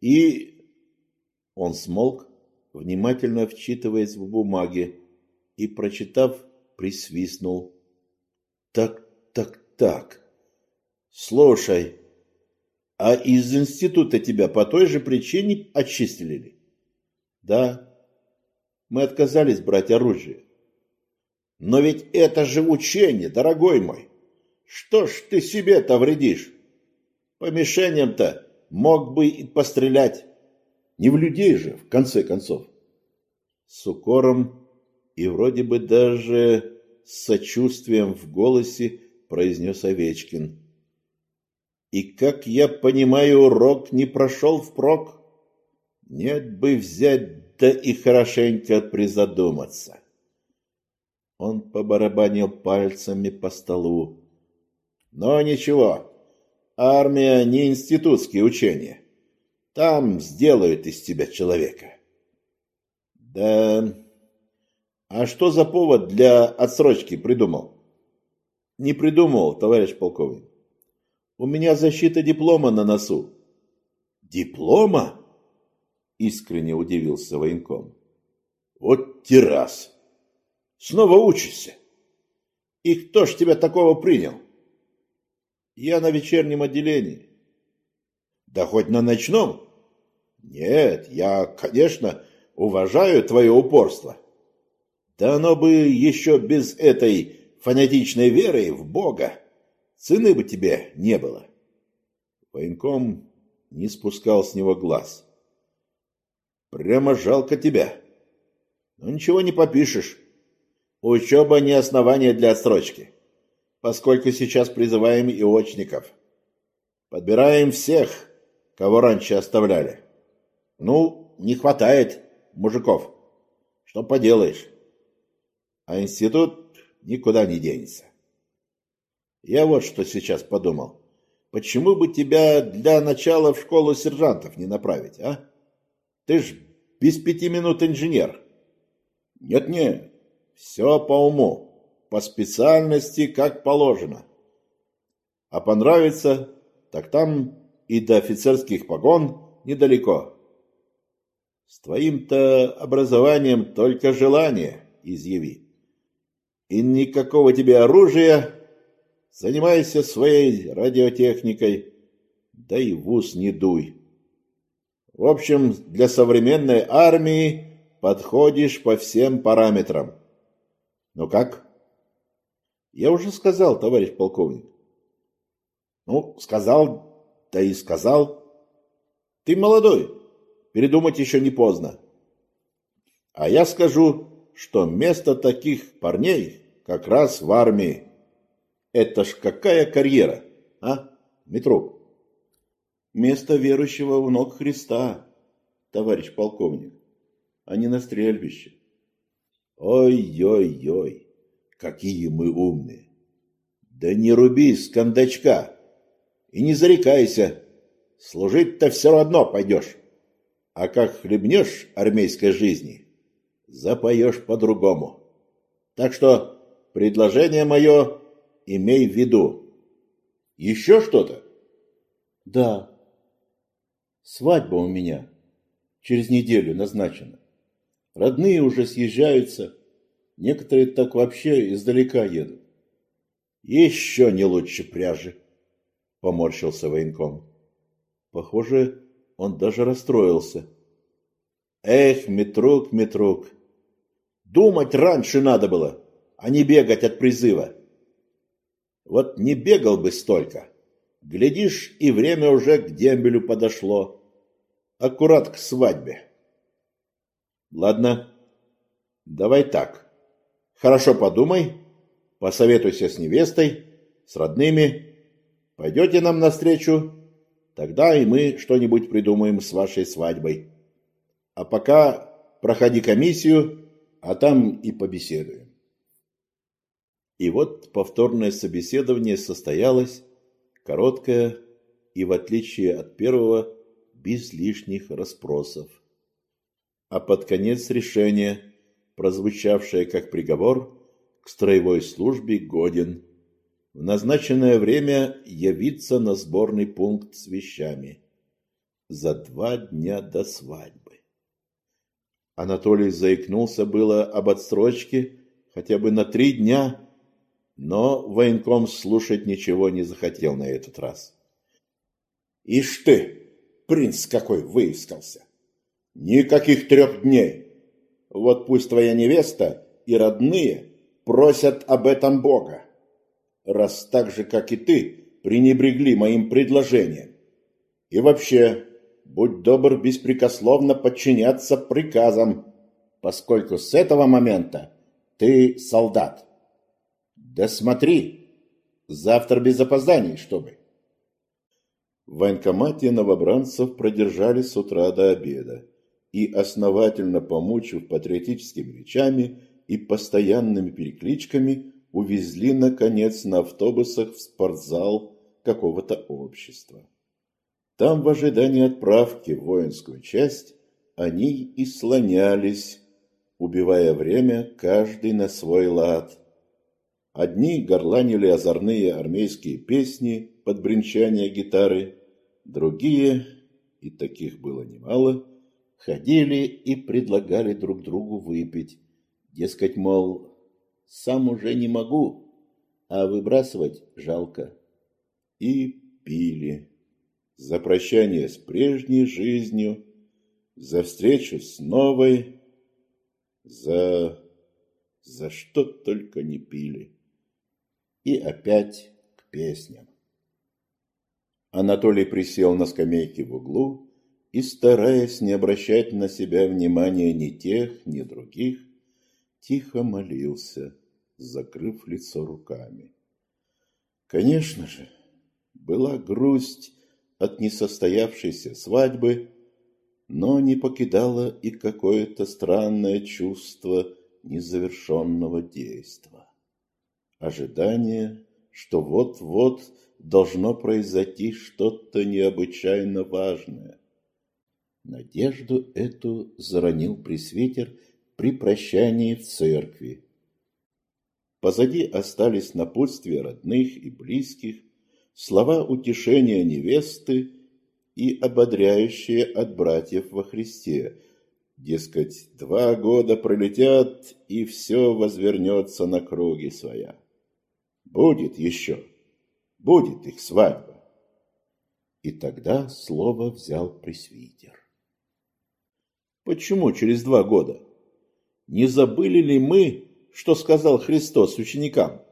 И... Он смолк, внимательно вчитываясь в бумаги, и, прочитав, присвистнул. «Так, так, так. Слушай, а из института тебя по той же причине отчислили?» «Да. Мы отказались брать оружие». «Но ведь это же учение, дорогой мой. Что ж ты себе-то вредишь? По мишеням-то мог бы и пострелять. Не в людей же, в конце концов». С укором и вроде бы даже с сочувствием в голосе произнес Овечкин. И, как я понимаю, урок не прошел впрок. Нет бы взять, да и хорошенько призадуматься. Он побарабанил пальцами по столу. Но ничего, армия не институтские учения. Там сделают из тебя человека. Да, а что за повод для отсрочки придумал? Не придумал, товарищ полковник. У меня защита диплома на носу. Диплома? Искренне удивился военком. Вот террас. Снова учишься. И кто ж тебя такого принял? Я на вечернем отделении. Да хоть на ночном? Нет, я, конечно, уважаю твое упорство. Да оно бы еще без этой фанатичной веры в Бога цены бы тебе не было. Военком не спускал с него глаз. Прямо жалко тебя. Но ничего не попишешь. Учеба не основание для отсрочки, поскольку сейчас призываем и очников. Подбираем всех, кого раньше оставляли. Ну, не хватает мужиков. Что поделаешь? А институт никуда не денется. Я вот что сейчас подумал. Почему бы тебя для начала в школу сержантов не направить, а? Ты ж без пяти минут инженер. Нет-нет, все по уму, по специальности, как положено. А понравится, так там и до офицерских погон недалеко. С твоим-то образованием только желание изъяви. И никакого тебе оружия, занимайся своей радиотехникой, да и в ус не дуй. В общем, для современной армии подходишь по всем параметрам. Ну как? Я уже сказал, товарищ полковник. Ну, сказал, да и сказал. Ты молодой, передумать еще не поздно. А я скажу, что место таких парней как раз в армии. Это ж какая карьера, а, Метро? Место верующего в ног Христа, товарищ полковник, а не на стрельбище. Ой-ой-ой, какие мы умные. Да не руби с кондачка и не зарекайся, служить-то все равно пойдешь. А как хлебнешь армейской жизни, запоешь по-другому. Так что предложение мое имей в виду. Еще что-то? Да. Свадьба у меня через неделю назначена. Родные уже съезжаются, некоторые так вообще издалека едут. Еще не лучше пряжи, поморщился военком. Похоже, он даже расстроился. Эх, Метрук, Метрук, думать раньше надо было, а не бегать от призыва. Вот не бегал бы столько. Глядишь, и время уже к дембелю подошло. Аккурат к свадьбе. Ладно, давай так. Хорошо подумай, посоветуйся с невестой, с родными. Пойдете нам навстречу, Тогда и мы что-нибудь придумаем с вашей свадьбой. А пока проходи комиссию, а там и побеседуем. И вот повторное собеседование состоялось, короткое и, в отличие от первого, без лишних расспросов. А под конец решение, прозвучавшее как приговор, к строевой службе годен в назначенное время явиться на сборный пункт с вещами. За два дня до свадьбы. Анатолий заикнулся было об отсрочке хотя бы на три дня, но военком слушать ничего не захотел на этот раз. «Ишь ты, принц какой выискался! Никаких трех дней! Вот пусть твоя невеста и родные просят об этом Бога раз так же, как и ты, пренебрегли моим предложением. И вообще, будь добр беспрекословно подчиняться приказам, поскольку с этого момента ты солдат. Да смотри, завтра без опозданий, чтобы. В военкомате новобранцев продержали с утра до обеда и, основательно помучив патриотическими речами и постоянными перекличками, увезли, наконец, на автобусах в спортзал какого-то общества. Там, в ожидании отправки в воинскую часть, они и слонялись, убивая время каждый на свой лад. Одни горланили озорные армейские песни под бренчание гитары, другие, и таких было немало, ходили и предлагали друг другу выпить. Дескать, мол, сам уже не могу, а выбрасывать жалко. И пили. За прощание с прежней жизнью, за встречу с новой, за... за что только не пили. И опять к песням. Анатолий присел на скамейке в углу и, стараясь не обращать на себя внимания ни тех, ни других, тихо молился, закрыв лицо руками. Конечно же, была грусть от несостоявшейся свадьбы, но не покидало и какое-то странное чувство незавершенного действа. Ожидание, что вот-вот должно произойти что-то необычайно важное. Надежду эту заронил пресвитер при прощании в церкви. Позади остались напутствия родных и близких, слова утешения невесты и ободряющие от братьев во Христе. Дескать, два года пролетят, и все возвернется на круги своя. Будет еще, будет их свадьба. И тогда слово взял пресвитер. Почему через два года? Не забыли ли мы, что сказал Христос ученикам?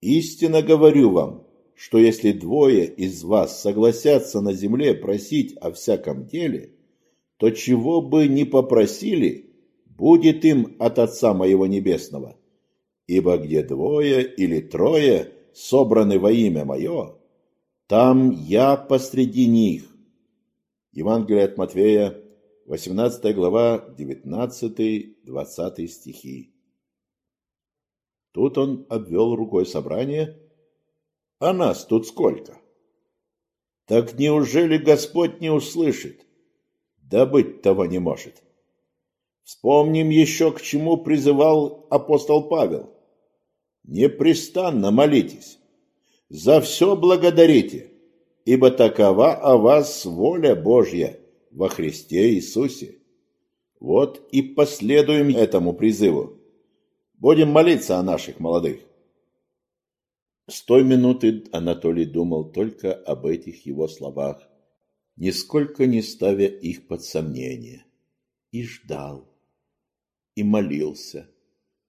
Истинно говорю вам, что если двое из вас согласятся на земле просить о всяком деле, то чего бы ни попросили, будет им от Отца Моего Небесного. Ибо где двое или трое собраны во имя Мое, там я посреди них. Евангелие от Матвея, 18 глава, 19-20 стихи. Тут он обвел рукой собрание а нас тут сколько? Так неужели Господь не услышит? Да быть того не может. Вспомним еще, к чему призывал апостол Павел. Непрестанно молитесь, за все благодарите, ибо такова о вас воля Божья во Христе Иисусе. Вот и последуем этому призыву. Будем молиться о наших молодых. С той минуты Анатолий думал только об этих его словах, нисколько не ставя их под сомнение. И ждал, и молился.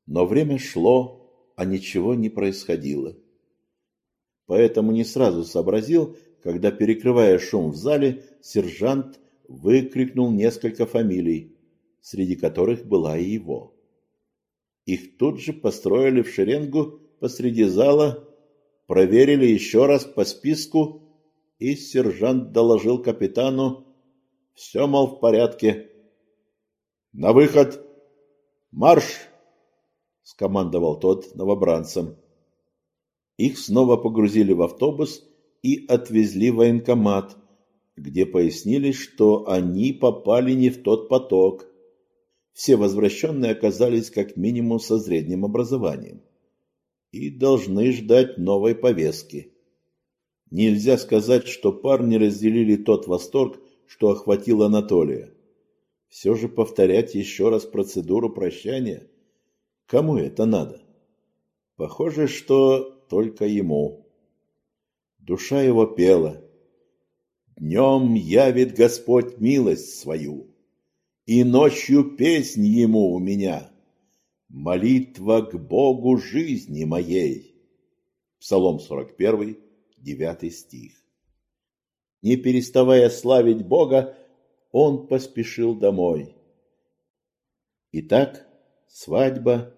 Но время шло, а ничего не происходило. Поэтому не сразу сообразил, когда, перекрывая шум в зале, сержант выкрикнул несколько фамилий, среди которых была и его. Их тут же построили в шеренгу посреди зала проверили еще раз по списку, и сержант доложил капитану, все, мол, в порядке. «На выход! Марш!» — скомандовал тот новобранцам. Их снова погрузили в автобус и отвезли в военкомат, где пояснили, что они попали не в тот поток. Все возвращенные оказались как минимум со средним образованием и должны ждать новой повестки. Нельзя сказать, что парни разделили тот восторг, что охватил Анатолия. Все же повторять еще раз процедуру прощания? Кому это надо? Похоже, что только ему. Душа его пела. Днем явит Господь милость свою, и ночью песнь ему у меня. Молитва к Богу жизни моей. Псалом 41, 9 стих. Не переставая славить Бога, он поспешил домой. Итак, свадьба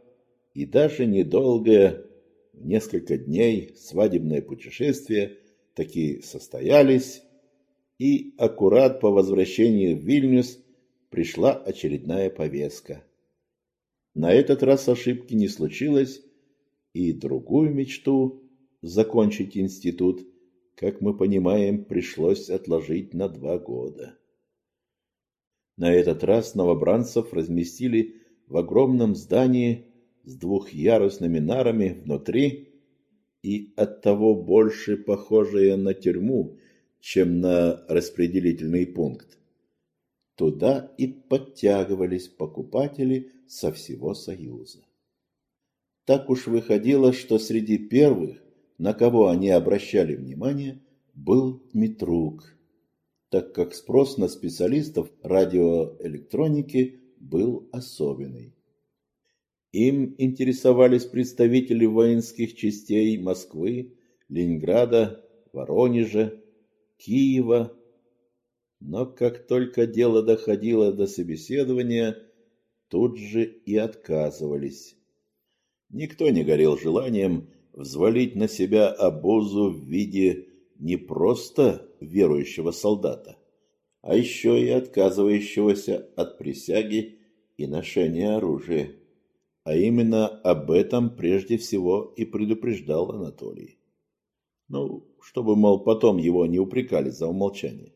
и даже недолгое, несколько дней свадебное путешествие таки состоялись, и аккурат по возвращении в Вильнюс пришла очередная повестка – на этот раз ошибки не случилось, и другую мечту – закончить институт, как мы понимаем, пришлось отложить на два года. На этот раз новобранцев разместили в огромном здании с двухъярусными нарами внутри и оттого больше похожее на тюрьму, чем на распределительный пункт. Туда и подтягивались покупатели со всего Союза. Так уж выходило, что среди первых, на кого они обращали внимание, был Дмитрук, так как спрос на специалистов радиоэлектроники был особенный. Им интересовались представители воинских частей Москвы, Ленинграда, Воронежа, Киева. Но как только дело доходило до собеседования – тут же и отказывались. Никто не горел желанием взвалить на себя обозу в виде не просто верующего солдата, а еще и отказывающегося от присяги и ношения оружия. А именно об этом прежде всего и предупреждал Анатолий. Ну, чтобы, мол, потом его не упрекали за умолчание.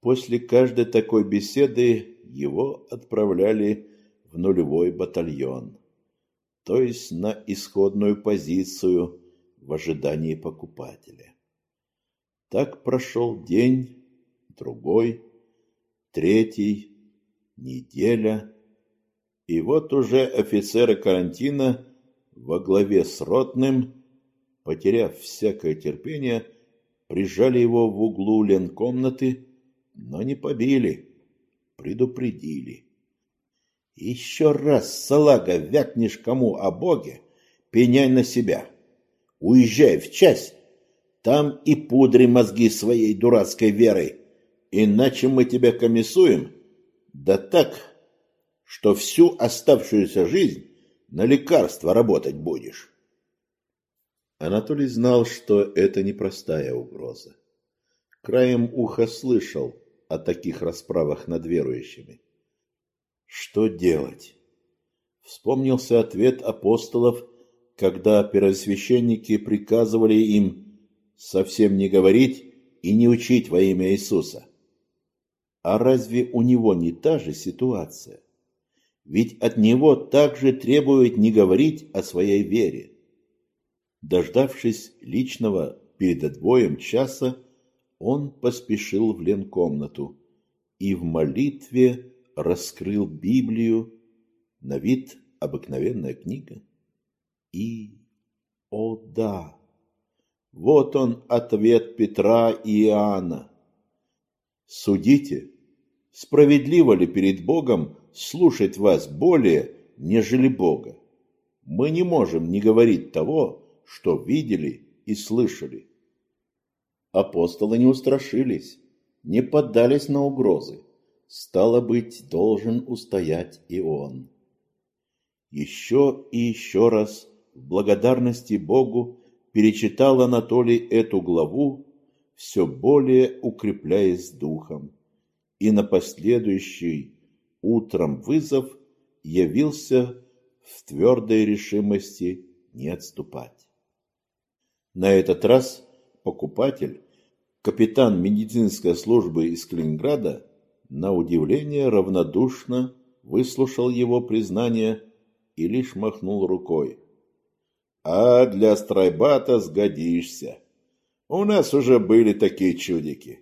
После каждой такой беседы его отправляли в нулевой батальон, то есть на исходную позицию в ожидании покупателя. Так прошел день, другой, третий, неделя, и вот уже офицеры карантина во главе с ротным, потеряв всякое терпение, прижали его в углу ленкомнаты, но не побили, предупредили. Еще раз, салага, вякнешь кому о Боге, пеняй на себя. Уезжай в часть, там и пудри мозги своей дурацкой верой, иначе мы тебя комиссуем, да так, что всю оставшуюся жизнь на лекарства работать будешь. Анатолий знал, что это непростая угроза. Краем уха слышал о таких расправах над верующими. Что делать? Вспомнился ответ апостолов, когда первосвященники приказывали им совсем не говорить и не учить во имя Иисуса. А разве у него не та же ситуация? ведь от него также требует не говорить о своей вере. Дождавшись личного перед отбоем часа, он поспешил в ленкомнату и в молитве раскрыл Библию, на вид обыкновенная книга. И, о да, вот он ответ Петра и Иоанна. Судите, справедливо ли перед Богом слушать вас более, нежели Бога. Мы не можем не говорить того, что видели и слышали. Апостолы не устрашились, не поддались на угрозы. Стало быть, должен устоять и он. Еще и еще раз в благодарности Богу перечитал Анатолий эту главу, все более укрепляясь духом, и на последующий утром вызов явился в твердой решимости не отступать. На этот раз покупатель, капитан медицинской службы из Калининграда, на удивление равнодушно выслушал его признание и лишь махнул рукой. «А для страйбата сгодишься. У нас уже были такие чудики.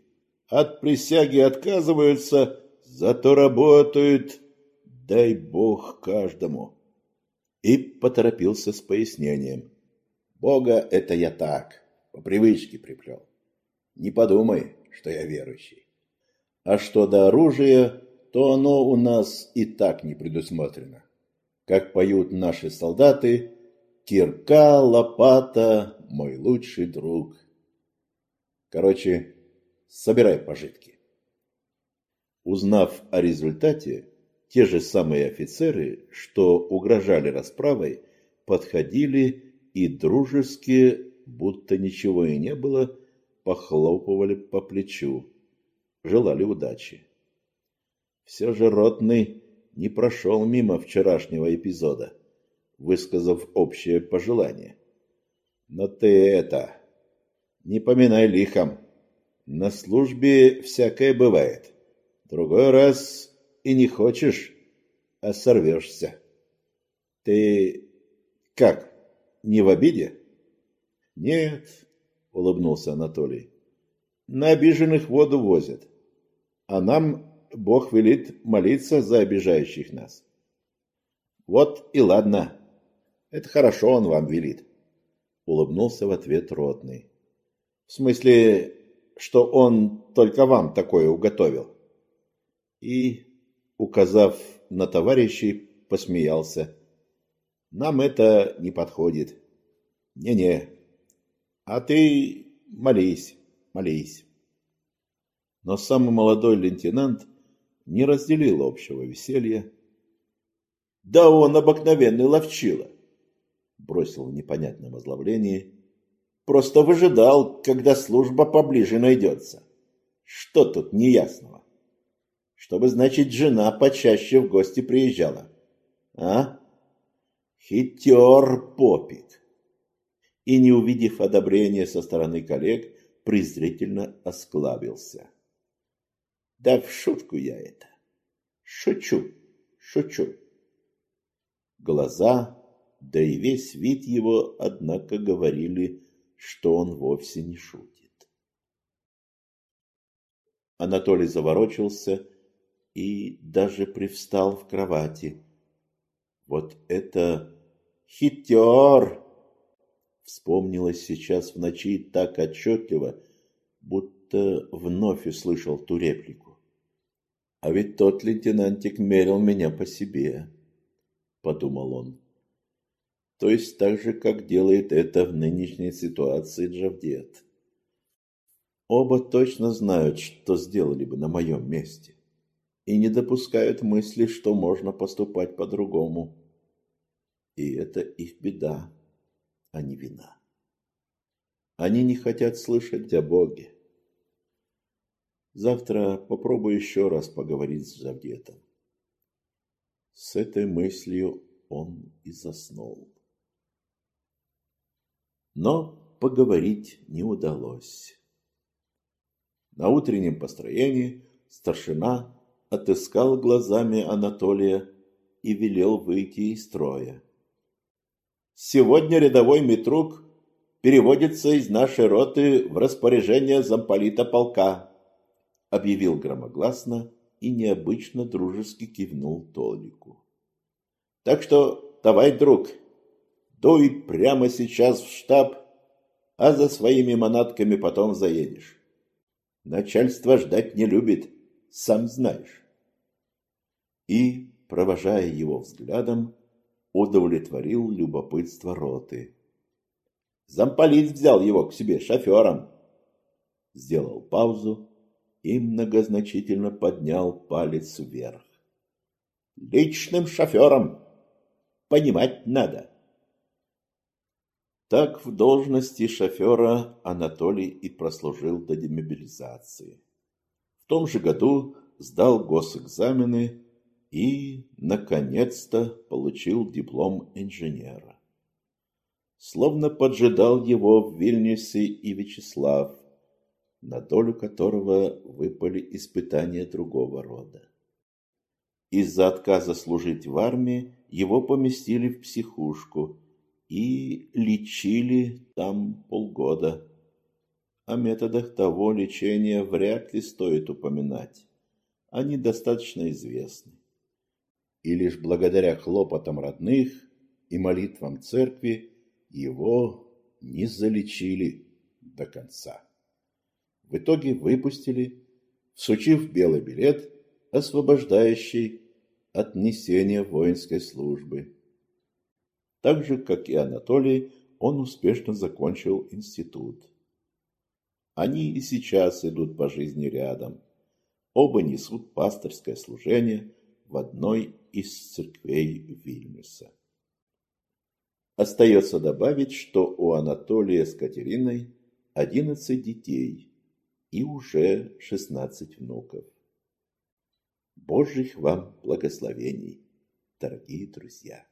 От присяги отказываются, Зато работают, дай бог каждому. И поторопился с пояснением. Бога это я так, по привычке приплел. Не подумай, что я верующий. А что до оружия, то оно у нас и так не предусмотрено. Как поют наши солдаты, кирка, лопата, мой лучший друг. Короче, собирай пожитки. Узнав о результате, те же самые офицеры, что угрожали расправой, подходили и дружески, будто ничего и не было, похлопывали по плечу, желали удачи. Все же Ротный не прошел мимо вчерашнего эпизода, высказав общее пожелание. Но ты это, не поминай лихом, на службе всякое бывает. Другой раз и не хочешь, а сорвешься. Ты как, не в обиде? Нет, улыбнулся Анатолий. На обиженных воду возят, а нам Бог велит молиться за обижающих нас. Вот и ладно. Это хорошо он вам велит. Улыбнулся в ответ Ротный. В смысле, что он только вам такое уготовил и, указав на товарищей, посмеялся. Нам это не подходит. Не-не. А ты молись, молись. Но самый молодой лейтенант не разделил общего веселья. Да он обыкновенный ловчила. Бросил в непонятном озловлении. Просто выжидал, когда служба поближе найдется. Что тут неясного? Чтобы, значит, жена почаще в гости приезжала. А? Хитер попик. И, не увидев одобрения со стороны коллег, презрительно осклабился. Да в шутку я это. Шучу, шучу. Глаза, да и весь вид его, однако, говорили, что он вовсе не шутит. Анатолий заворочился и даже привстал в кровати. Вот это хитер! Вспомнилось сейчас в ночи так отчетливо, будто вновь услышал ту реплику. А ведь тот лейтенантик мерил меня по себе, подумал он. То есть так же, как делает это в нынешней ситуации Джавдет. Оба точно знают, что сделали бы на моем месте, и не допускают мысли, что можно поступать по-другому. И это их беда, а не вина. Они не хотят слышать о Боге. Завтра попробую еще раз поговорить с Завдетом. С этой мыслью он и заснул. Но поговорить не удалось. На утреннем построении старшина отыскал глазами Анатолия и велел выйти из строя. «Сегодня рядовой Митрук переводится из нашей роты в распоряжение замполита полка», объявил громогласно и необычно дружески кивнул Толику. «Так что давай, друг, дуй прямо сейчас в штаб, а за своими манатками потом заедешь. Начальство ждать не любит, сам знаешь. И, провожая его взглядом, удовлетворил любопытство роты. Замполит взял его к себе шофером. Сделал паузу и многозначительно поднял палец вверх. Личным шофером. Понимать надо. Так в должности шофера Анатолий и прослужил до демобилизации. В том же году сдал госэкзамены и, наконец-то, получил диплом инженера. Словно поджидал его в Вильнюсе и Вячеслав, на долю которого выпали испытания другого рода. Из-за отказа служить в армии его поместили в психушку – и лечили там полгода. О методах того лечения вряд ли стоит упоминать. Они достаточно известны. И лишь благодаря хлопотам родных и молитвам церкви его не залечили до конца. В итоге выпустили, всучив белый билет, освобождающий от несения воинской службы. Так же, как и Анатолий, он успешно закончил институт. Они и сейчас идут по жизни рядом. Оба несут пасторское служение в одной из церквей Вильнюса. Остается добавить, что у Анатолия с Катериной 11 детей и уже 16 внуков. Божьих вам благословений, дорогие друзья!